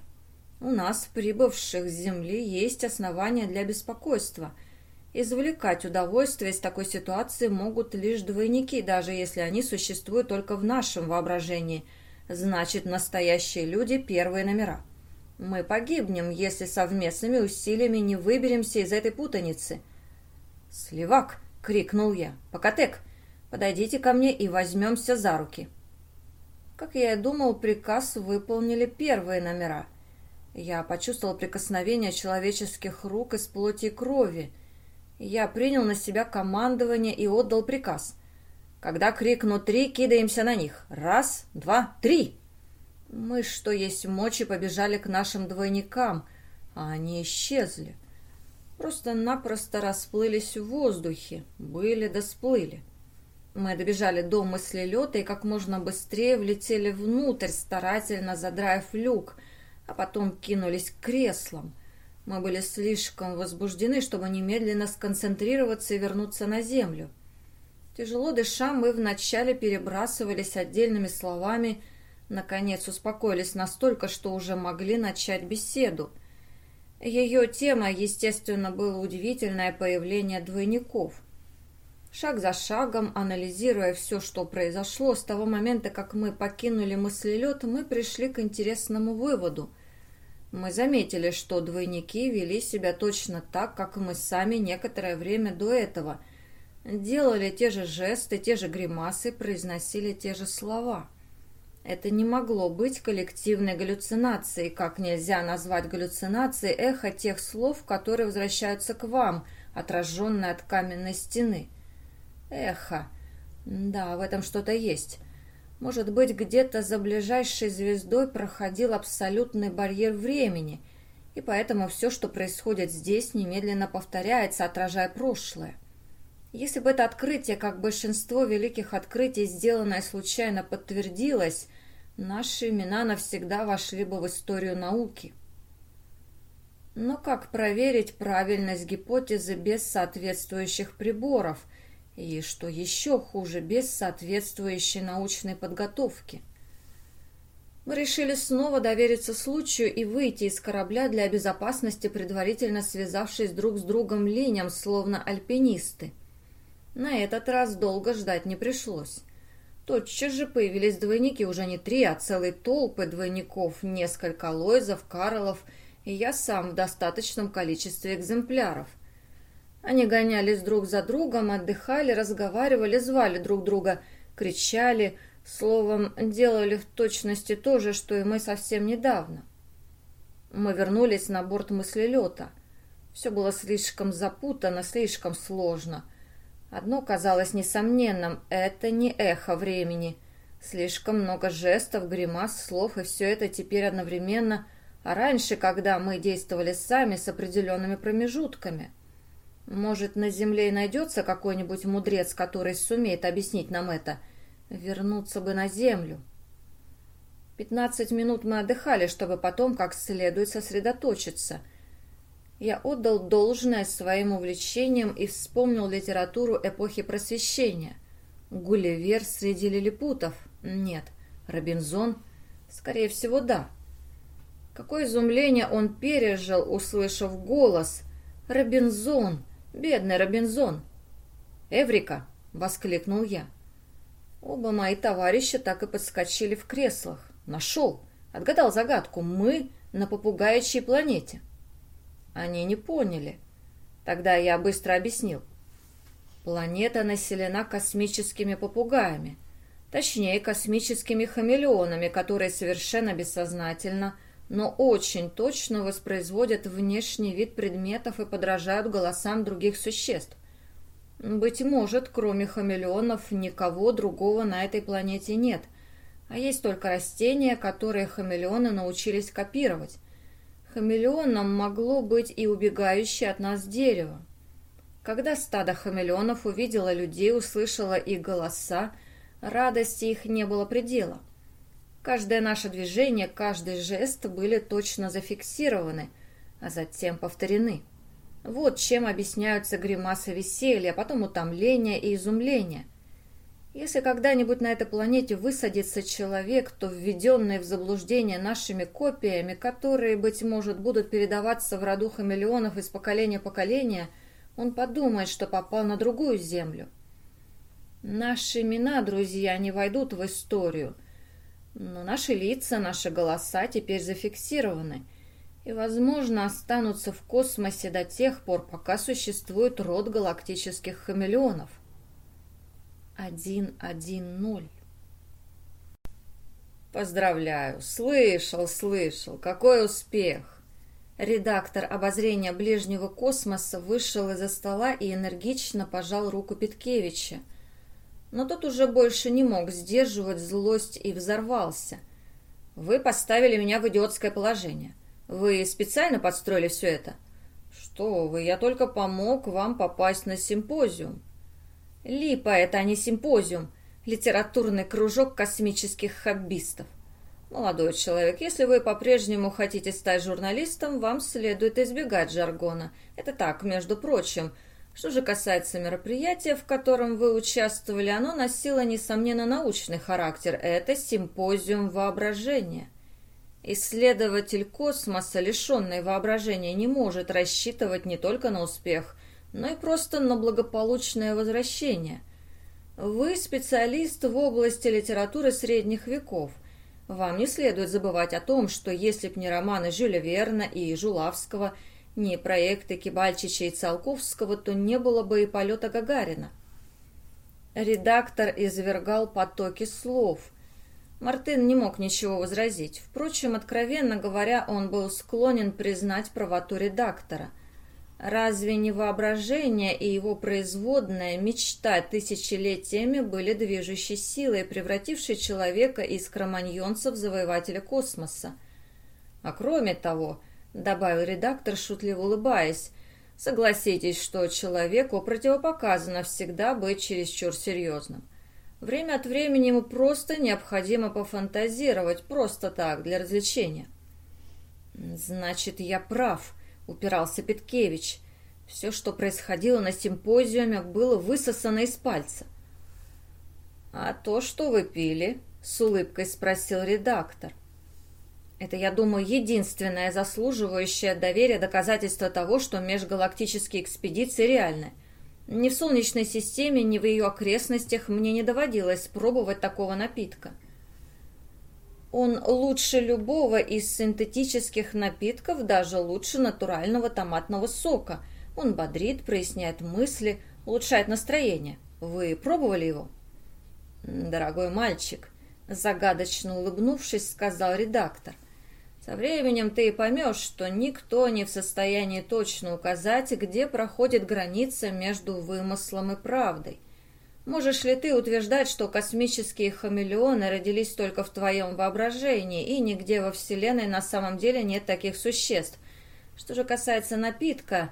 «У нас, прибывших с Земли, есть основания для беспокойства — Извлекать удовольствие из такой ситуации могут лишь двойники, даже если они существуют только в нашем воображении. Значит, настоящие люди – первые номера. Мы погибнем, если совместными усилиями не выберемся из этой путаницы. «Сливак!» — крикнул я. «Покатек! Подойдите ко мне и возьмемся за руки!» Как я и думал, приказ выполнили первые номера. Я почувствовал прикосновение человеческих рук из плоти и крови — я принял на себя командование и отдал приказ. Когда крикну «три», кидаемся на них. Раз, два, три. Мы, что есть мочи, побежали к нашим двойникам, а они исчезли. Просто-напросто расплылись в воздухе, были да сплыли. Мы добежали до мыслелета и как можно быстрее влетели внутрь, старательно задраив люк, а потом кинулись к креслам — мы были слишком возбуждены, чтобы немедленно сконцентрироваться и вернуться на землю. Тяжело дыша, мы вначале перебрасывались отдельными словами, наконец успокоились настолько, что уже могли начать беседу. Ее тема, естественно, было удивительное появление двойников. Шаг за шагом, анализируя все, что произошло, с того момента, как мы покинули мыслелет, мы пришли к интересному выводу – мы заметили, что двойники вели себя точно так, как мы сами некоторое время до этого. Делали те же жесты, те же гримасы, произносили те же слова. Это не могло быть коллективной галлюцинацией, как нельзя назвать галлюцинацией эхо тех слов, которые возвращаются к вам, отраженные от каменной стены. Эхо. Да, в этом что-то есть. Может быть, где-то за ближайшей звездой проходил абсолютный барьер времени, и поэтому все, что происходит здесь, немедленно повторяется, отражая прошлое. Если бы это открытие, как большинство великих открытий, сделанное случайно, подтвердилось, наши имена навсегда вошли бы в историю науки. Но как проверить правильность гипотезы без соответствующих приборов – и, что еще хуже, без соответствующей научной подготовки. Мы решили снова довериться случаю и выйти из корабля для безопасности, предварительно связавшись друг с другом линиям, словно альпинисты. На этот раз долго ждать не пришлось. Тотчас же появились двойники, уже не три, а целые толпы двойников, несколько лойзов, карлов, и я сам в достаточном количестве экземпляров – они гонялись друг за другом, отдыхали, разговаривали, звали друг друга, кричали, словом, делали в точности то же, что и мы совсем недавно. Мы вернулись на борт мыслелета. Все было слишком запутано, слишком сложно. Одно казалось несомненным — это не эхо времени. Слишком много жестов, гримас, слов, и все это теперь одновременно, а раньше, когда мы действовали сами с определенными промежутками — может, на земле и найдется какой-нибудь мудрец, который сумеет объяснить нам это. Вернуться бы на землю. Пятнадцать минут мы отдыхали, чтобы потом как следует сосредоточиться. Я отдал должное своим увлечениям и вспомнил литературу эпохи Просвещения. Гулливер среди лилипутов? Нет. Робинзон? Скорее всего, да. Какое изумление он пережил, услышав голос. «Робинзон!» Бедный Робинзон!» «Эврика!» — воскликнул я. Оба мои товарища так и подскочили в креслах. Нашел. Отгадал загадку. Мы на попугаячьей планете. Они не поняли. Тогда я быстро объяснил. Планета населена космическими попугаями. Точнее, космическими хамелеонами, которые совершенно бессознательно, но очень точно воспроизводят внешний вид предметов и подражают голосам других существ. Быть может, кроме хамелеонов, никого другого на этой планете нет, а есть только растения, которые хамелеоны научились копировать. Хамелеоном могло быть и убегающее от нас дерево. Когда стадо хамелеонов увидело людей, услышало их голоса, радости их не было предела. Каждое наше движение, каждый жест были точно зафиксированы, а затем повторены. Вот чем объясняются гримасы веселья, потом утомления и изумления. Если когда-нибудь на этой планете высадится человек, то введенный в заблуждение нашими копиями, которые, быть может, будут передаваться в роду хамелеонов из поколения в поколение, он подумает, что попал на другую землю. Наши имена, друзья, не войдут в историю – но наши лица, наши голоса теперь зафиксированы и, возможно, останутся в космосе до тех пор, пока существует род галактических хамелеонов. 110. Поздравляю, слышал, слышал, какой успех! Редактор обозрения ближнего космоса вышел из-за стола и энергично пожал руку Петкевича, но тот уже больше не мог сдерживать злость и взорвался. «Вы поставили меня в идиотское положение. Вы специально подстроили все это?» «Что вы, я только помог вам попасть на симпозиум». «Липа это, не симпозиум. Литературный кружок космических хоббистов. Молодой человек, если вы по-прежнему хотите стать журналистом, вам следует избегать жаргона. Это так, между прочим, что же касается мероприятия, в котором вы участвовали, оно носило, несомненно, научный характер. Это симпозиум воображения. Исследователь космоса, лишенный воображения, не может рассчитывать не только на успех, но и просто на благополучное возвращение. Вы специалист в области литературы средних веков. Вам не следует забывать о том, что если б не романы Жюля Верна и Жулавского – ни проекты Кибальчича и Циолковского, то не было бы и полета Гагарина. Редактор извергал потоки слов. Мартын не мог ничего возразить. Впрочем, откровенно говоря, он был склонен признать правоту редактора. Разве не воображение и его производная мечта тысячелетиями были движущей силой, превратившей человека из кроманьонца в завоевателя космоса? А кроме того, добавил редактор, шутливо улыбаясь. Согласитесь, что человеку противопоказано всегда быть чересчур серьезным. Время от времени ему просто необходимо пофантазировать, просто так, для развлечения. «Значит, я прав», — упирался Петкевич. Все, что происходило на симпозиуме, было высосано из пальца. «А то, что вы пили?» — с улыбкой спросил редактор. — это, я думаю, единственное заслуживающее доверия доказательство того, что межгалактические экспедиции реальны. Ни в Солнечной системе, ни в ее окрестностях мне не доводилось пробовать такого напитка. Он лучше любого из синтетических напитков, даже лучше натурального томатного сока. Он бодрит, проясняет мысли, улучшает настроение. Вы пробовали его? Дорогой мальчик, загадочно улыбнувшись, сказал редактор. Со временем ты и поймешь, что никто не в состоянии точно указать, где проходит граница между вымыслом и правдой. Можешь ли ты утверждать, что космические хамелеоны родились только в твоем воображении, и нигде во Вселенной на самом деле нет таких существ? Что же касается напитка...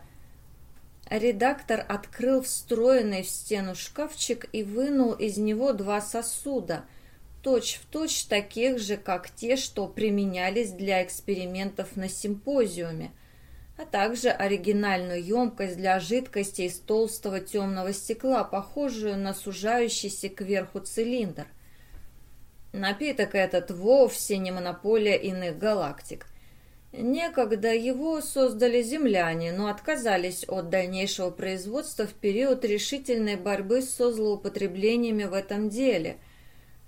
Редактор открыл встроенный в стену шкафчик и вынул из него два сосуда – точь-в-точь точь таких же, как те, что применялись для экспериментов на симпозиуме, а также оригинальную емкость для жидкости из толстого темного стекла, похожую на сужающийся кверху цилиндр. Напиток этот вовсе не монополия иных галактик. Некогда его создали земляне, но отказались от дальнейшего производства в период решительной борьбы со злоупотреблениями в этом деле –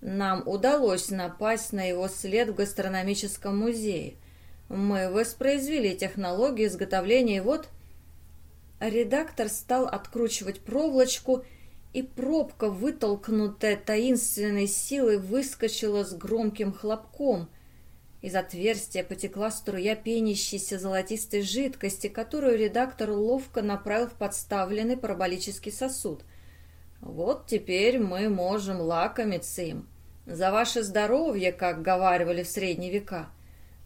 Нам удалось напасть на его след в гастрономическом музее. Мы воспроизвели технологию изготовления, и вот... Редактор стал откручивать проволочку, и пробка, вытолкнутая таинственной силой, выскочила с громким хлопком. Из отверстия потекла струя пенящейся золотистой жидкости, которую редактор ловко направил в подставленный параболический сосуд. «Вот теперь мы можем лакомиться им. За ваше здоровье, как говаривали в средние века.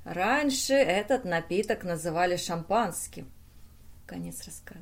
Раньше этот напиток называли шампанским». Конец рассказа.